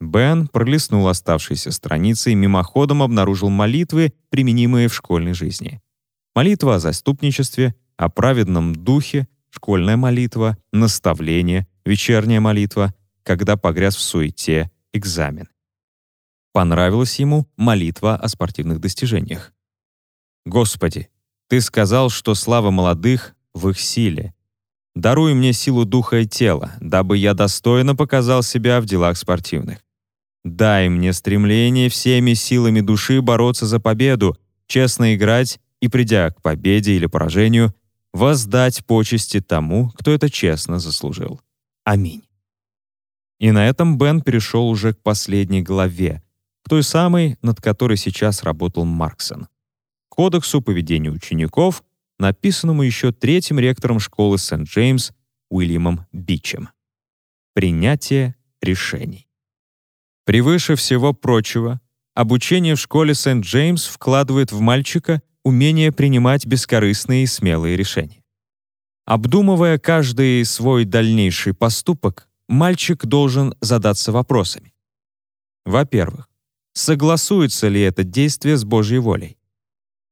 [SPEAKER 1] Бен пролистнул оставшиеся страницы и мимоходом обнаружил молитвы, применимые в школьной жизни. Молитва о заступничестве, о праведном духе, школьная молитва, наставление, вечерняя молитва, когда погряз в суете, экзамен. Понравилась ему молитва о спортивных достижениях. «Господи, Ты сказал, что слава молодых в их силе. Даруй мне силу духа и тела, дабы я достойно показал себя в делах спортивных. Дай мне стремление всеми силами души бороться за победу, честно играть и, придя к победе или поражению, воздать почести тому, кто это честно заслужил. Аминь. И на этом Бен перешел уже к последней главе, к той самой, над которой сейчас работал Марксон. Кодексу поведения учеников, написанному еще третьим ректором школы Сент-Джеймс Уильямом Бичем. Принятие решений. Превыше всего прочего, обучение в школе Сент-Джеймс вкладывает в мальчика умение принимать бескорыстные и смелые решения. Обдумывая каждый свой дальнейший поступок, мальчик должен задаться вопросами. Во-первых, согласуется ли это действие с Божьей волей?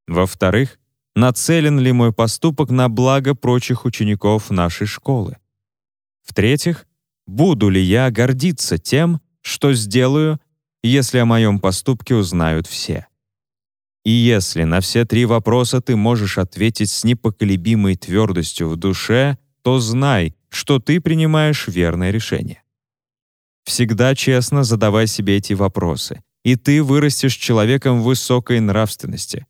[SPEAKER 1] Во-вторых, нацелен ли мой поступок на благо прочих учеников нашей школы? В-третьих, буду ли я гордиться тем, что сделаю, если о моем поступке узнают все? И если на все три вопроса ты можешь ответить с непоколебимой твердостью в душе, то знай, что ты принимаешь верное решение. Всегда честно задавай себе эти вопросы, и ты вырастешь человеком высокой нравственности.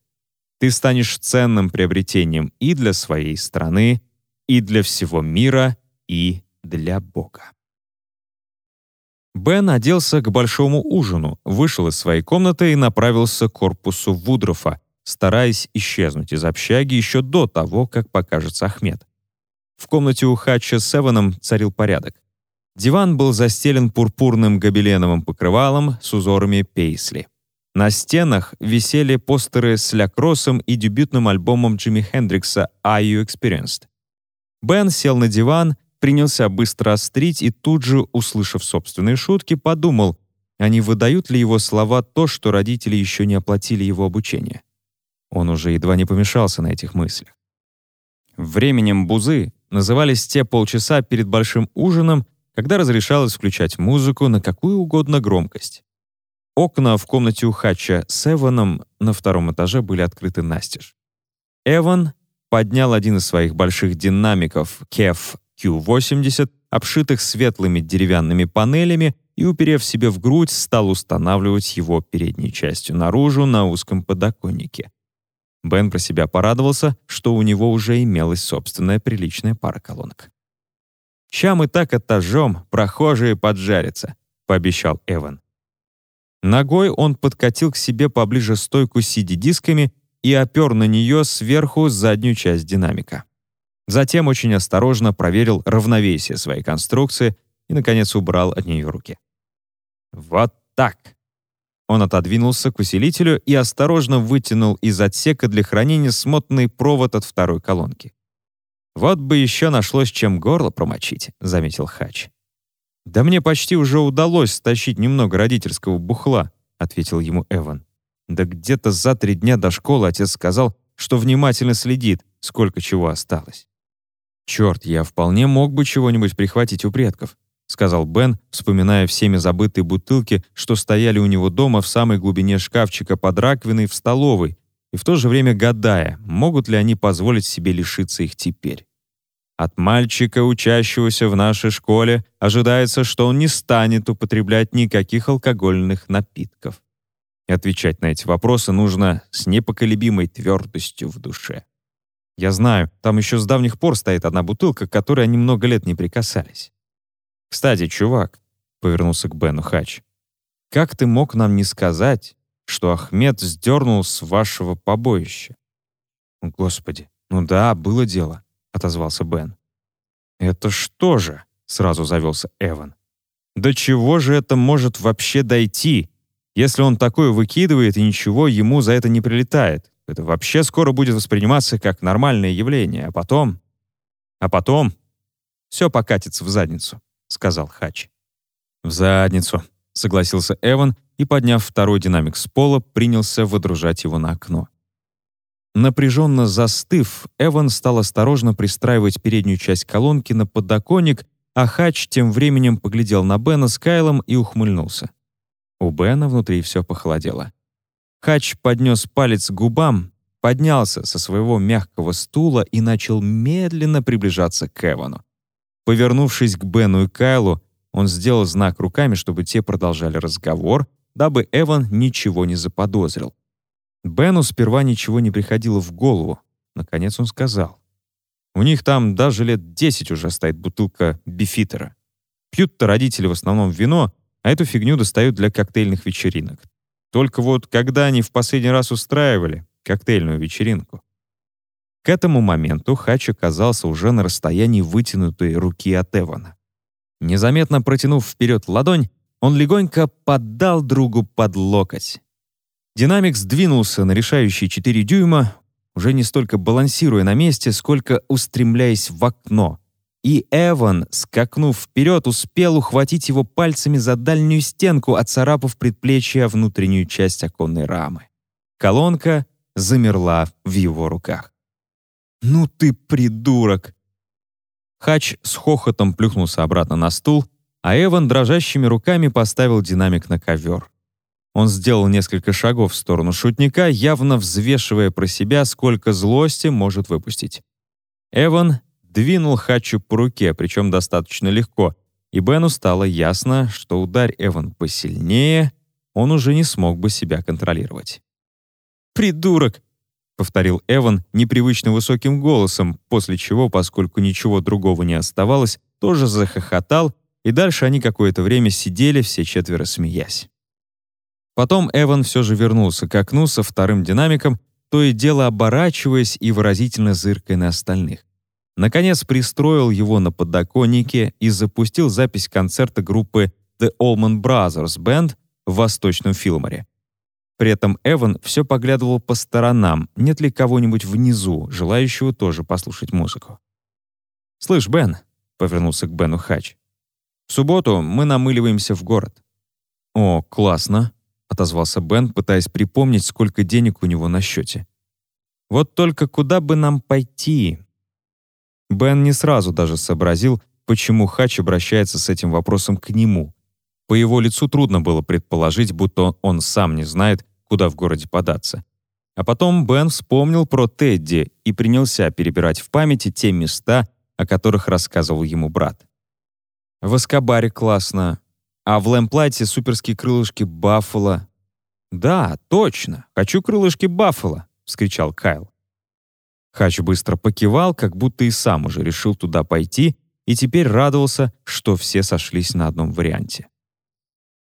[SPEAKER 1] Ты станешь ценным приобретением и для своей страны, и для всего мира, и для Бога. Бен оделся к большому ужину, вышел из своей комнаты и направился к корпусу Вудрофа, стараясь исчезнуть из общаги еще до того, как покажется Ахмед. В комнате у Хатча с Эваном царил порядок. Диван был застелен пурпурным гобеленовым покрывалом с узорами пейсли. На стенах висели постеры с Лякросом и дебютным альбомом Джимми Хендрикса «Are You Experienced?». Бен сел на диван принялся быстро острить и тут же, услышав собственные шутки, подумал, а не выдают ли его слова то, что родители еще не оплатили его обучение. Он уже едва не помешался на этих мыслях. Временем бузы назывались те полчаса перед большим ужином, когда разрешалось включать музыку на какую угодно громкость. Окна в комнате у Хача с Эваном на втором этаже были открыты настежь. Эван поднял один из своих больших динамиков KEF Q80, обшитых светлыми деревянными панелями, и, уперев себе в грудь, стал устанавливать его передней частью наружу на узком подоконнике. Бен про себя порадовался, что у него уже имелась собственная приличная пара колонок. «Ща мы так этажом, прохожие поджарятся», — пообещал Эван. Ногой он подкатил к себе поближе стойку с CD-дисками и опер на нее сверху заднюю часть динамика. Затем очень осторожно проверил равновесие своей конструкции и, наконец, убрал от нее руки. «Вот так!» Он отодвинулся к усилителю и осторожно вытянул из отсека для хранения смотный провод от второй колонки. «Вот бы еще нашлось, чем горло промочить», — заметил Хач. «Да мне почти уже удалось стащить немного родительского бухла», — ответил ему Эван. «Да где-то за три дня до школы отец сказал, что внимательно следит, сколько чего осталось». «Черт, я вполне мог бы чего-нибудь прихватить у предков», сказал Бен, вспоминая всеми забытые бутылки, что стояли у него дома в самой глубине шкафчика под раковиной в столовой, и в то же время гадая, могут ли они позволить себе лишиться их теперь. От мальчика, учащегося в нашей школе, ожидается, что он не станет употреблять никаких алкогольных напитков. И отвечать на эти вопросы нужно с непоколебимой твердостью в душе. Я знаю, там еще с давних пор стоит одна бутылка, к которой они много лет не прикасались. Кстати, чувак, — повернулся к Бену Хач, — как ты мог нам не сказать, что Ахмед сдернул с вашего побоища? Господи, ну да, было дело, — отозвался Бен. Это что же? — сразу завелся Эван. До чего же это может вообще дойти, если он такое выкидывает и ничего ему за это не прилетает? Это вообще скоро будет восприниматься как нормальное явление, а потом... А потом... все покатится в задницу», — сказал Хач. «В задницу», — согласился Эван и, подняв второй динамик с пола, принялся выдружать его на окно. Напряженно застыв, Эван стал осторожно пристраивать переднюю часть колонки на подоконник, а Хач тем временем поглядел на Бена с Кайлом и ухмыльнулся. У Бена внутри все похолодело. Хач поднес палец к губам, поднялся со своего мягкого стула и начал медленно приближаться к Эвану. Повернувшись к Бену и Кайлу, он сделал знак руками, чтобы те продолжали разговор, дабы Эван ничего не заподозрил. Бену сперва ничего не приходило в голову. Наконец он сказал. «У них там даже лет десять уже стоит бутылка бифитера. Пьют-то родители в основном вино, а эту фигню достают для коктейльных вечеринок. Только вот когда они в последний раз устраивали коктейльную вечеринку? К этому моменту Хач оказался уже на расстоянии вытянутой руки от Эвана. Незаметно протянув вперед ладонь, он легонько поддал другу под локоть. Динамик сдвинулся на решающие 4 дюйма, уже не столько балансируя на месте, сколько устремляясь в окно. И Эван, скакнув вперед, успел ухватить его пальцами за дальнюю стенку, отцарапав предплечье внутреннюю часть оконной рамы. Колонка замерла в его руках. «Ну ты придурок!» Хач с хохотом плюхнулся обратно на стул, а Эван дрожащими руками поставил динамик на ковер. Он сделал несколько шагов в сторону шутника, явно взвешивая про себя, сколько злости может выпустить. Эван двинул Хачу по руке, причем достаточно легко, и Бену стало ясно, что ударь Эван посильнее, он уже не смог бы себя контролировать. «Придурок!» — повторил Эван непривычно высоким голосом, после чего, поскольку ничего другого не оставалось, тоже захохотал, и дальше они какое-то время сидели, все четверо смеясь. Потом Эван все же вернулся к окну со вторым динамиком, то и дело оборачиваясь и выразительно зыркая на остальных. Наконец пристроил его на подоконнике и запустил запись концерта группы The Allman Brothers Band в Восточном Филморе. При этом Эван все поглядывал по сторонам, нет ли кого-нибудь внизу, желающего тоже послушать музыку. «Слышь, Бен», — повернулся к Бену Хач, «в субботу мы намыливаемся в город». «О, классно», — отозвался Бен, пытаясь припомнить, сколько денег у него на счете. «Вот только куда бы нам пойти?» Бен не сразу даже сообразил, почему Хач обращается с этим вопросом к нему. По его лицу трудно было предположить, будто он сам не знает, куда в городе податься. А потом Бен вспомнил про Тедди и принялся перебирать в памяти те места, о которых рассказывал ему брат. В Эскобаре классно, а в Лэмплайте суперские крылышки Баффало. «Да, точно, хочу крылышки Баффало!» — вскричал Кайл. Хач быстро покивал, как будто и сам уже решил туда пойти, и теперь радовался, что все сошлись на одном варианте.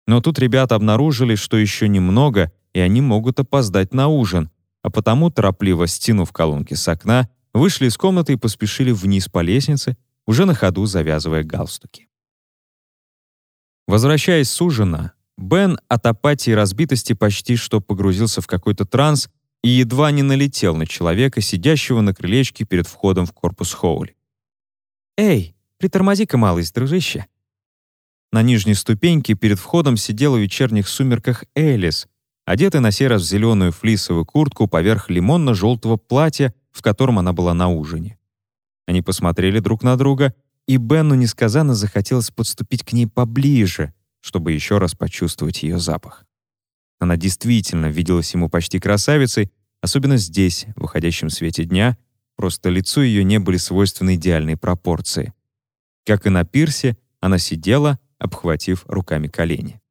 [SPEAKER 1] Но тут ребята обнаружили, что еще немного, и они могут опоздать на ужин, а потому, торопливо стянув колонки с окна, вышли из комнаты и поспешили вниз по лестнице, уже на ходу завязывая галстуки. Возвращаясь с ужина, Бен от апатии и разбитости почти что погрузился в какой-то транс и едва не налетел на человека, сидящего на крылечке перед входом в корпус Хоули. «Эй, притормози-ка, малый дружище!» На нижней ступеньке перед входом сидела в вечерних сумерках Элис, одетая на сей раз зеленую флисовую куртку поверх лимонно-желтого платья, в котором она была на ужине. Они посмотрели друг на друга, и Бенну несказанно захотелось подступить к ней поближе, чтобы еще раз почувствовать ее запах. Она действительно виделась ему почти красавицей, особенно здесь, в выходящем свете дня, просто лицу ее не были свойственны идеальные пропорции. Как и на пирсе, она сидела, обхватив руками колени.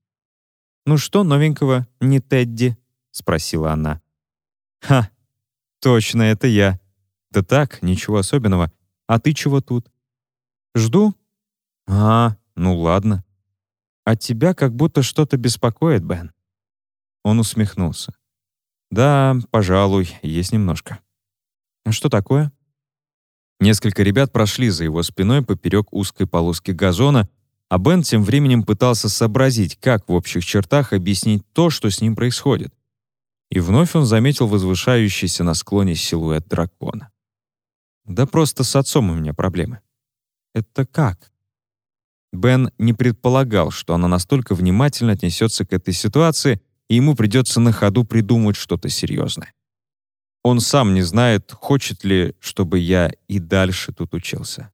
[SPEAKER 1] «Ну что новенького, не Тедди?» — спросила она. «Ха, точно, это я. Да так, ничего особенного. А ты чего тут?» «Жду?» «А, ну ладно. А тебя как будто что-то беспокоит, Бен». Он усмехнулся. «Да, пожалуй, есть немножко». «А что такое?» Несколько ребят прошли за его спиной поперек узкой полоски газона, а Бен тем временем пытался сообразить, как в общих чертах объяснить то, что с ним происходит. И вновь он заметил возвышающийся на склоне силуэт дракона. «Да просто с отцом у меня проблемы». Это как? Бен не предполагал, что она настолько внимательно отнесется к этой ситуации, и ему придется на ходу придумать что-то серьезное. Он сам не знает, хочет ли, чтобы я и дальше тут учился.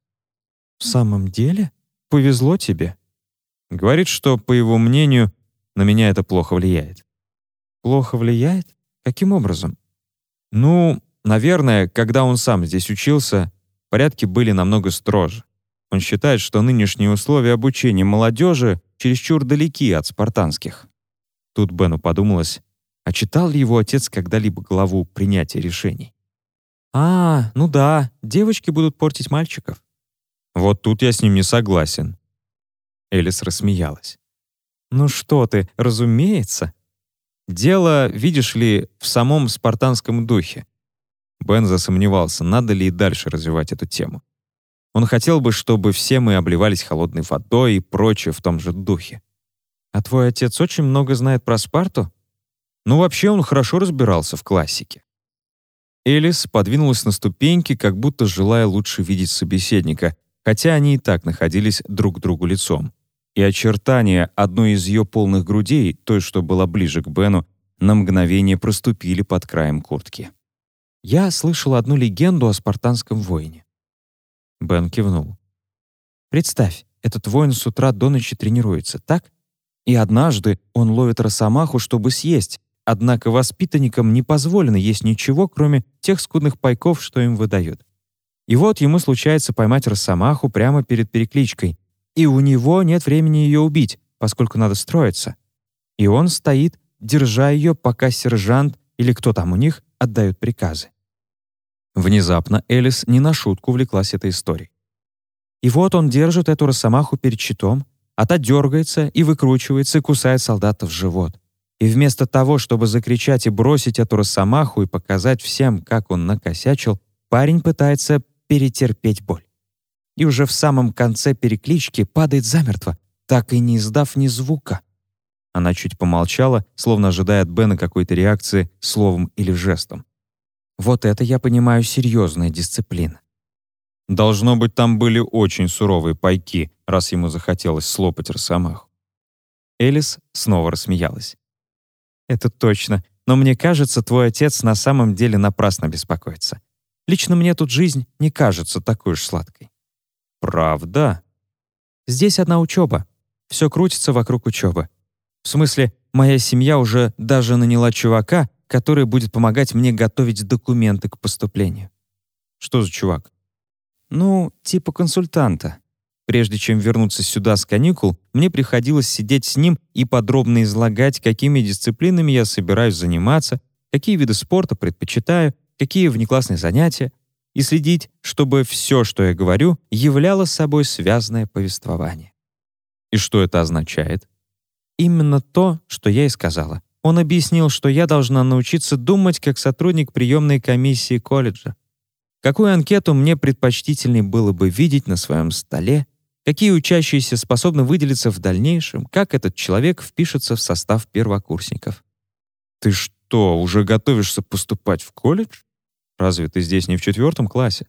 [SPEAKER 1] «В самом деле? Повезло тебе?» Говорит, что, по его мнению, на меня это плохо влияет. Плохо влияет? Каким образом? Ну, наверное, когда он сам здесь учился, порядки были намного строже. Он считает, что нынешние условия обучения молодежи чересчур далеки от спартанских. Тут Бену подумалось, а читал ли его отец когда-либо главу принятия решений? «А, ну да, девочки будут портить мальчиков». Вот тут я с ним не согласен. Элис рассмеялась. «Ну что ты, разумеется. Дело, видишь ли, в самом спартанском духе». Бен засомневался, надо ли и дальше развивать эту тему. Он хотел бы, чтобы все мы обливались холодной водой и прочее в том же духе. А твой отец очень много знает про Спарту? Ну, вообще он хорошо разбирался в классике. Элис подвинулась на ступеньки, как будто желая лучше видеть собеседника, хотя они и так находились друг к другу лицом. И очертания одной из ее полных грудей, той, что была ближе к Бену, на мгновение проступили под краем куртки. «Я слышал одну легенду о спартанском воине. Бен кивнул. «Представь, этот воин с утра до ночи тренируется, так? И однажды он ловит росомаху, чтобы съесть, однако воспитанникам не позволено есть ничего, кроме тех скудных пайков, что им выдают. И вот ему случается поймать росомаху прямо перед перекличкой, и у него нет времени ее убить, поскольку надо строиться. И он стоит, держа ее, пока сержант или кто там у них отдают приказы. Внезапно Элис не на шутку увлеклась этой историей. И вот он держит эту росомаху перед щитом, а та дергается и выкручивается и кусает солдата в живот. И вместо того, чтобы закричать и бросить эту росомаху и показать всем, как он накосячил, парень пытается перетерпеть боль. И уже в самом конце переклички падает замертво, так и не издав ни звука. Она чуть помолчала, словно ожидая от Бена какой-то реакции словом или жестом. Вот это я понимаю серьезная дисциплина. Должно быть, там были очень суровые пайки, раз ему захотелось слопать росомаху. Элис снова рассмеялась. «Это точно, но мне кажется, твой отец на самом деле напрасно беспокоится. Лично мне тут жизнь не кажется такой уж сладкой». «Правда?» «Здесь одна учеба. Все крутится вокруг учебы. В смысле, моя семья уже даже наняла чувака, который будет помогать мне готовить документы к поступлению. Что за чувак? Ну, типа консультанта. Прежде чем вернуться сюда с каникул, мне приходилось сидеть с ним и подробно излагать, какими дисциплинами я собираюсь заниматься, какие виды спорта предпочитаю, какие внеклассные занятия, и следить, чтобы все, что я говорю, являло собой связанное повествование. И что это означает? Именно то, что я и сказала. Он объяснил, что я должна научиться думать как сотрудник приемной комиссии колледжа. Какую анкету мне предпочтительнее было бы видеть на своем столе, какие учащиеся способны выделиться в дальнейшем, как этот человек впишется в состав первокурсников. «Ты что, уже готовишься поступать в колледж? Разве ты здесь не в четвертом классе?»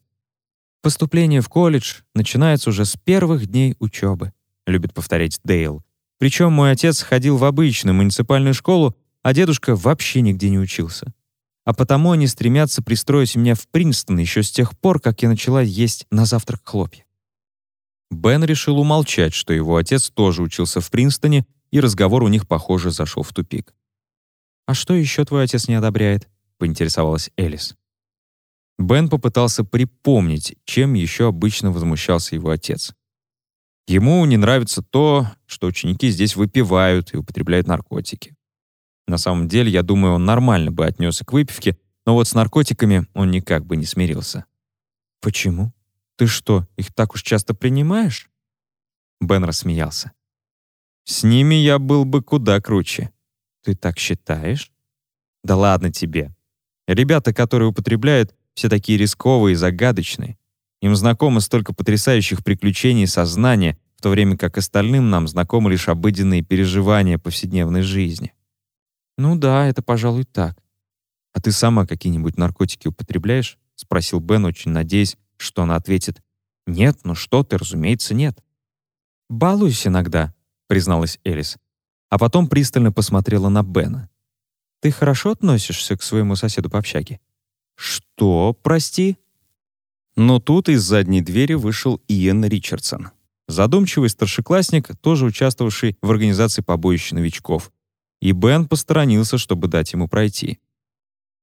[SPEAKER 1] «Поступление в колледж начинается уже с первых дней учебы», — любит повторять Дейл. Причем мой отец ходил в обычную муниципальную школу, а дедушка вообще нигде не учился. А потому они стремятся пристроить меня в Принстон еще с тех пор, как я начала есть на завтрак хлопья. Бен решил умолчать, что его отец тоже учился в Принстоне, и разговор у них, похоже, зашел в тупик. «А что еще твой отец не одобряет?» — поинтересовалась Элис. Бен попытался припомнить, чем еще обычно возмущался его отец. Ему не нравится то, что ученики здесь выпивают и употребляют наркотики. На самом деле, я думаю, он нормально бы отнесся к выпивке, но вот с наркотиками он никак бы не смирился. «Почему? Ты что, их так уж часто принимаешь?» Бен рассмеялся. «С ними я был бы куда круче». «Ты так считаешь?» «Да ладно тебе. Ребята, которые употребляют, все такие рисковые и загадочные. Им знакомо столько потрясающих приключений сознания, в то время как остальным нам знакомы лишь обыденные переживания повседневной жизни». «Ну да, это, пожалуй, так». «А ты сама какие-нибудь наркотики употребляешь?» — спросил Бен, очень надеясь, что она ответит. «Нет, ну что ты, разумеется, нет». «Балуюсь иногда», — призналась Элис. А потом пристально посмотрела на Бена. «Ты хорошо относишься к своему соседу по общаге?» «Что, прости?» Но тут из задней двери вышел Иэн Ричардсон. Задумчивый старшеклассник, тоже участвовавший в организации побоищ новичков. И Бен посторонился, чтобы дать ему пройти.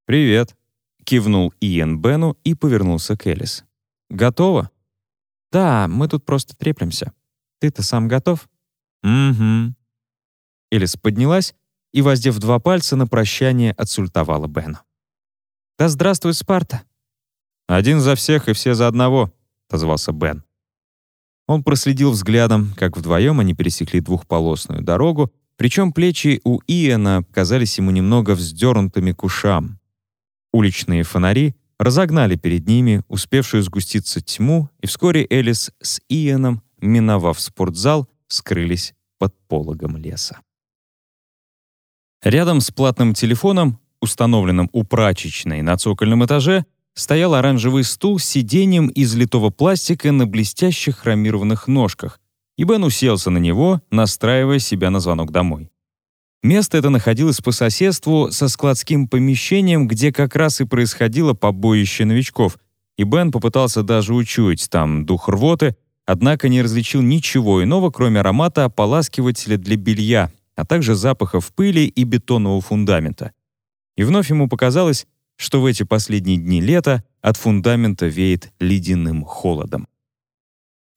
[SPEAKER 1] «Привет», — кивнул Иэн Бену и повернулся к Элис. «Готово?» «Да, мы тут просто треплемся. Ты-то сам готов?» «Угу». Элис поднялась и, воздев два пальца, на прощание отсультовала Бену. «Да здравствуй, Спарта!» «Один за всех и все за одного», — отозвался Бен. Он проследил взглядом, как вдвоем они пересекли двухполосную дорогу, причем плечи у Иэна казались ему немного вздернутыми к ушам. Уличные фонари разогнали перед ними успевшую сгуститься тьму, и вскоре Элис с Иэном, миновав спортзал, скрылись под пологом леса. Рядом с платным телефоном, установленным у прачечной на цокольном этаже, стоял оранжевый стул с сиденьем из литого пластика на блестящих хромированных ножках, и Бен уселся на него, настраивая себя на звонок домой. Место это находилось по соседству со складским помещением, где как раз и происходило побоище новичков, и Бен попытался даже учуять там дух рвоты, однако не различил ничего иного, кроме аромата ополаскивателя для белья, а также запахов пыли и бетонного фундамента. И вновь ему показалось, что в эти последние дни лета от фундамента веет ледяным холодом.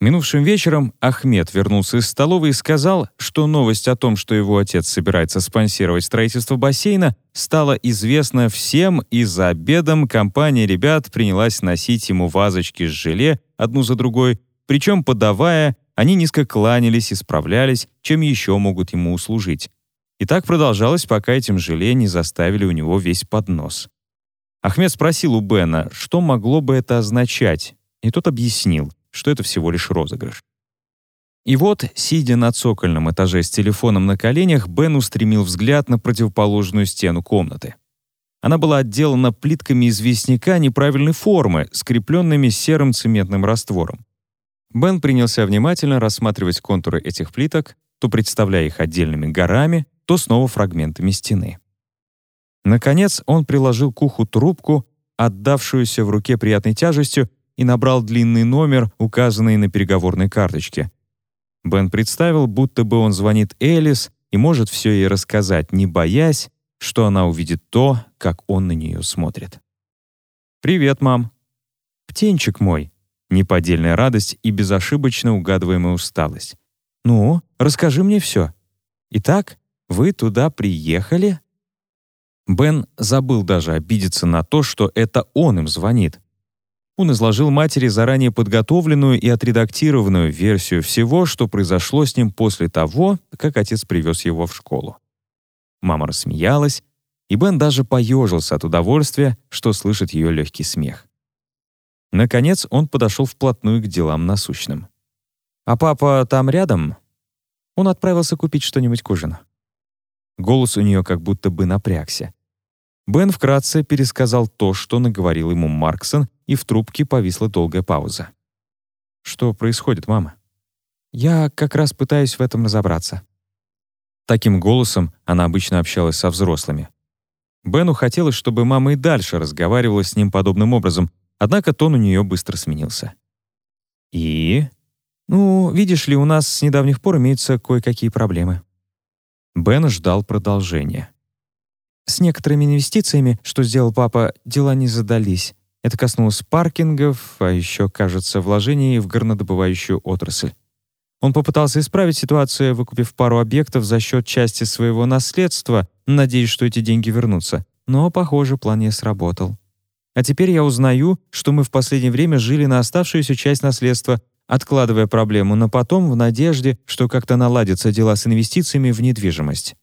[SPEAKER 1] Минувшим вечером Ахмед вернулся из столовой и сказал, что новость о том, что его отец собирается спонсировать строительство бассейна, стала известна всем, и за обедом компания ребят принялась носить ему вазочки с желе одну за другой, причем подавая, они низко кланялись и справлялись, чем еще могут ему услужить. И так продолжалось, пока этим желе не заставили у него весь поднос. Ахмед спросил у Бена, что могло бы это означать, и тот объяснил, что это всего лишь розыгрыш. И вот, сидя на цокольном этаже с телефоном на коленях, Бен устремил взгляд на противоположную стену комнаты. Она была отделана плитками известняка неправильной формы, скрепленными серым цементным раствором. Бен принялся внимательно рассматривать контуры этих плиток, то представляя их отдельными горами, то снова фрагментами стены. Наконец он приложил к уху трубку, отдавшуюся в руке приятной тяжестью, и набрал длинный номер, указанный на переговорной карточке. Бен представил, будто бы он звонит Элис и может все ей рассказать, не боясь, что она увидит то, как он на нее смотрит. «Привет, мам». «Птенчик мой». Неподдельная радость и безошибочно угадываемая усталость. «Ну, расскажи мне все. Итак, вы туда приехали?» Бен забыл даже обидеться на то, что это он им звонит. Он изложил матери заранее подготовленную и отредактированную версию всего, что произошло с ним после того, как отец привез его в школу. Мама рассмеялась, и Бен даже поежился от удовольствия, что слышит ее легкий смех. Наконец он подошел вплотную к делам насущным. «А папа там рядом?» Он отправился купить что-нибудь к ужину. Голос у нее как будто бы напрягся. Бен вкратце пересказал то, что наговорил ему Марксон, и в трубке повисла долгая пауза. «Что происходит, мама?» «Я как раз пытаюсь в этом разобраться». Таким голосом она обычно общалась со взрослыми. Бену хотелось, чтобы мама и дальше разговаривала с ним подобным образом, однако тон у нее быстро сменился. «И?» «Ну, видишь ли, у нас с недавних пор имеются кое-какие проблемы». Бен ждал продолжения. С некоторыми инвестициями, что сделал папа, дела не задались. Это коснулось паркингов, а еще, кажется, вложений в горнодобывающую отрасль. Он попытался исправить ситуацию, выкупив пару объектов за счет части своего наследства, надеясь, что эти деньги вернутся. Но, похоже, план не сработал. А теперь я узнаю, что мы в последнее время жили на оставшуюся часть наследства, откладывая проблему на потом в надежде, что как-то наладятся дела с инвестициями в недвижимость.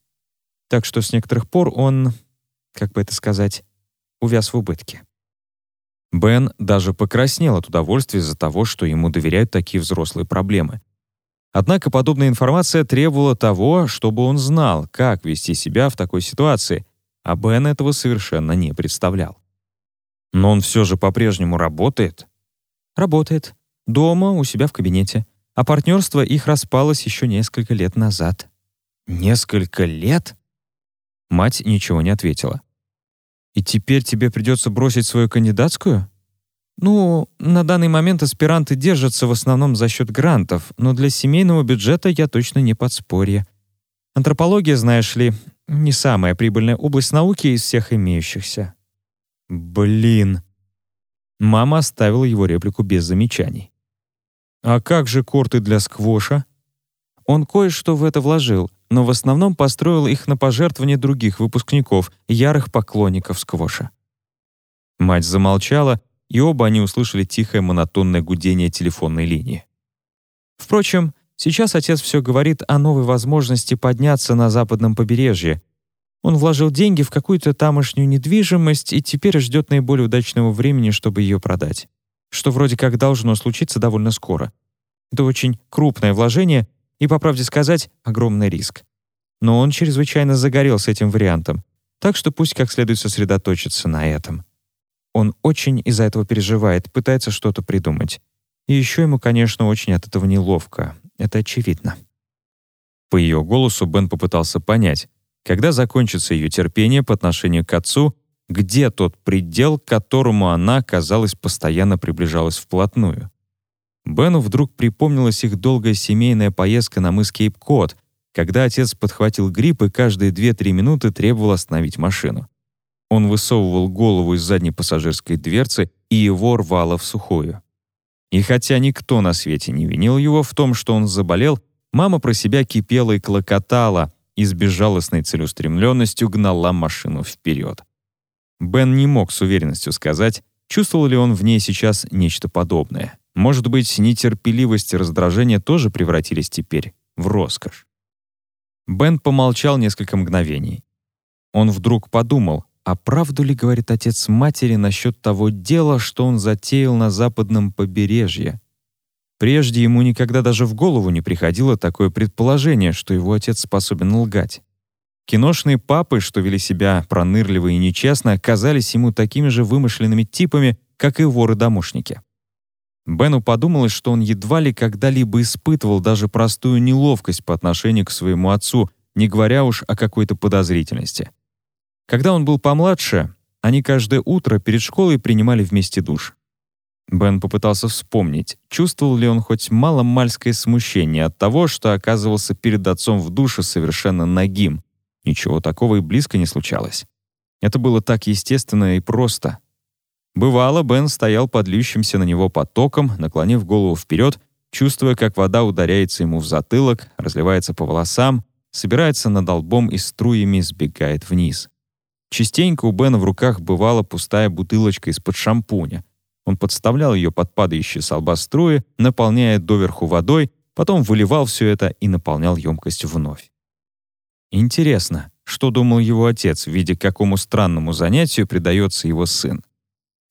[SPEAKER 1] Так что с некоторых пор он, как бы это сказать, увяз в убытке. Бен даже покраснел от удовольствия из-за того, что ему доверяют такие взрослые проблемы. Однако подобная информация требовала того, чтобы он знал, как вести себя в такой ситуации, а Бен этого совершенно не представлял. Но он все же по-прежнему работает. Работает. Дома, у себя в кабинете. А партнерство их распалось еще несколько лет назад». «Несколько лет?» Мать ничего не ответила. «И теперь тебе придется бросить свою кандидатскую?» «Ну, на данный момент аспиранты держатся в основном за счет грантов, но для семейного бюджета я точно не подспорье. Антропология, знаешь ли, не самая прибыльная область науки из всех имеющихся». «Блин!» Мама оставила его реплику без замечаний. «А как же корты для сквоша?» Он кое-что в это вложил, но в основном построил их на пожертвование других выпускников, ярых поклонников сквоша. Мать замолчала, и оба они услышали тихое монотонное гудение телефонной линии. Впрочем, сейчас отец все говорит о новой возможности подняться на западном побережье. Он вложил деньги в какую-то тамошнюю недвижимость и теперь ждет наиболее удачного времени, чтобы ее продать. Что вроде как должно случиться довольно скоро. Это очень крупное вложение — и, по правде сказать, огромный риск. Но он чрезвычайно загорелся этим вариантом, так что пусть как следует сосредоточиться на этом. Он очень из-за этого переживает, пытается что-то придумать. И еще ему, конечно, очень от этого неловко. Это очевидно. По ее голосу Бен попытался понять, когда закончится ее терпение по отношению к отцу, где тот предел, к которому она, казалось, постоянно приближалась вплотную. Бену вдруг припомнилась их долгая семейная поездка на мыс Кейп-Кот, когда отец подхватил грипп и каждые 2-3 минуты требовал остановить машину. Он высовывал голову из задней пассажирской дверцы, и его рвало в сухую. И хотя никто на свете не винил его в том, что он заболел, мама про себя кипела и клокотала, и с безжалостной целеустремленностью гнала машину вперед. Бен не мог с уверенностью сказать, чувствовал ли он в ней сейчас нечто подобное. Может быть, нетерпеливость и раздражение тоже превратились теперь в роскошь. Бен помолчал несколько мгновений. Он вдруг подумал, а правду ли говорит отец матери насчет того дела, что он затеял на западном побережье? Прежде ему никогда даже в голову не приходило такое предположение, что его отец способен лгать. Киношные папы, что вели себя пронырливо и нечестно, казались ему такими же вымышленными типами, как и воры-домушники. Бену подумалось, что он едва ли когда-либо испытывал даже простую неловкость по отношению к своему отцу, не говоря уж о какой-то подозрительности. Когда он был помладше, они каждое утро перед школой принимали вместе душ. Бен попытался вспомнить, чувствовал ли он хоть мало-мальское смущение от того, что оказывался перед отцом в душе совершенно нагим. Ничего такого и близко не случалось. Это было так естественно и просто — Бывало, Бен стоял под льющимся на него потоком, наклонив голову вперед, чувствуя, как вода ударяется ему в затылок, разливается по волосам, собирается над лбом и струями сбегает вниз. Частенько у Бена в руках бывала пустая бутылочка из-под шампуня. Он подставлял ее под падающие с лба струи, наполняя доверху водой, потом выливал все это и наполнял емкость вновь. Интересно, что думал его отец, видя, какому странному занятию предается его сын.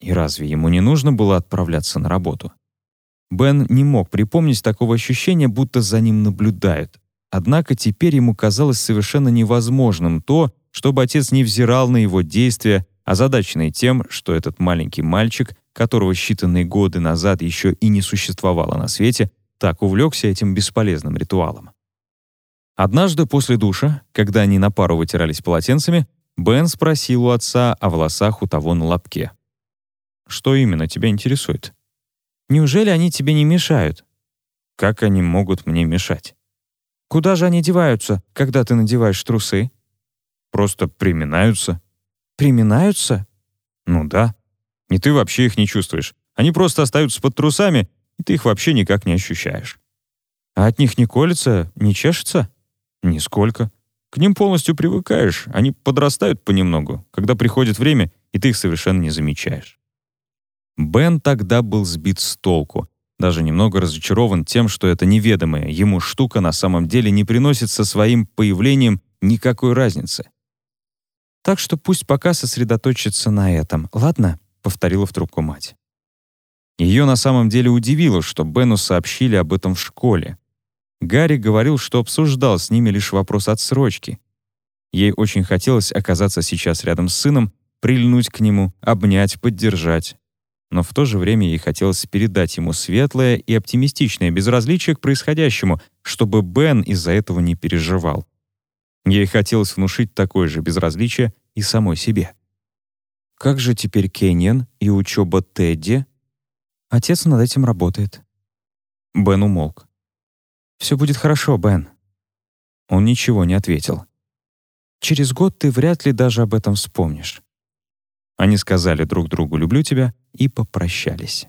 [SPEAKER 1] И разве ему не нужно было отправляться на работу? Бен не мог припомнить такого ощущения, будто за ним наблюдают. Однако теперь ему казалось совершенно невозможным то, чтобы отец не взирал на его действия, озадаченный тем, что этот маленький мальчик, которого считанные годы назад еще и не существовало на свете, так увлекся этим бесполезным ритуалом. Однажды после душа, когда они на пару вытирались полотенцами, Бен спросил у отца о волосах у того на лобке. Что именно тебя интересует? Неужели они тебе не мешают? Как они могут мне мешать? Куда же они деваются, когда ты надеваешь трусы? Просто приминаются. Приминаются? Ну да. И ты вообще их не чувствуешь. Они просто остаются под трусами, и ты их вообще никак не ощущаешь. А от них не колется, не чешется? Нисколько. К ним полностью привыкаешь, они подрастают понемногу, когда приходит время, и ты их совершенно не замечаешь. Бен тогда был сбит с толку, даже немного разочарован тем, что эта неведомая ему штука на самом деле не приносит со своим появлением никакой разницы. «Так что пусть пока сосредоточится на этом, ладно?» — повторила в трубку мать. Ее на самом деле удивило, что Бену сообщили об этом в школе. Гарри говорил, что обсуждал с ними лишь вопрос отсрочки. Ей очень хотелось оказаться сейчас рядом с сыном, прильнуть к нему, обнять, поддержать, но в то же время ей хотелось передать ему светлое и оптимистичное безразличие к происходящему, чтобы Бен из-за этого не переживал. Ей хотелось внушить такое же безразличие и самой себе. «Как же теперь Кеньен и учеба Тедди?» «Отец над этим работает». Бен умолк. «Все будет хорошо, Бен». Он ничего не ответил. «Через год ты вряд ли даже об этом вспомнишь». Они сказали друг другу «люблю тебя» и попрощались.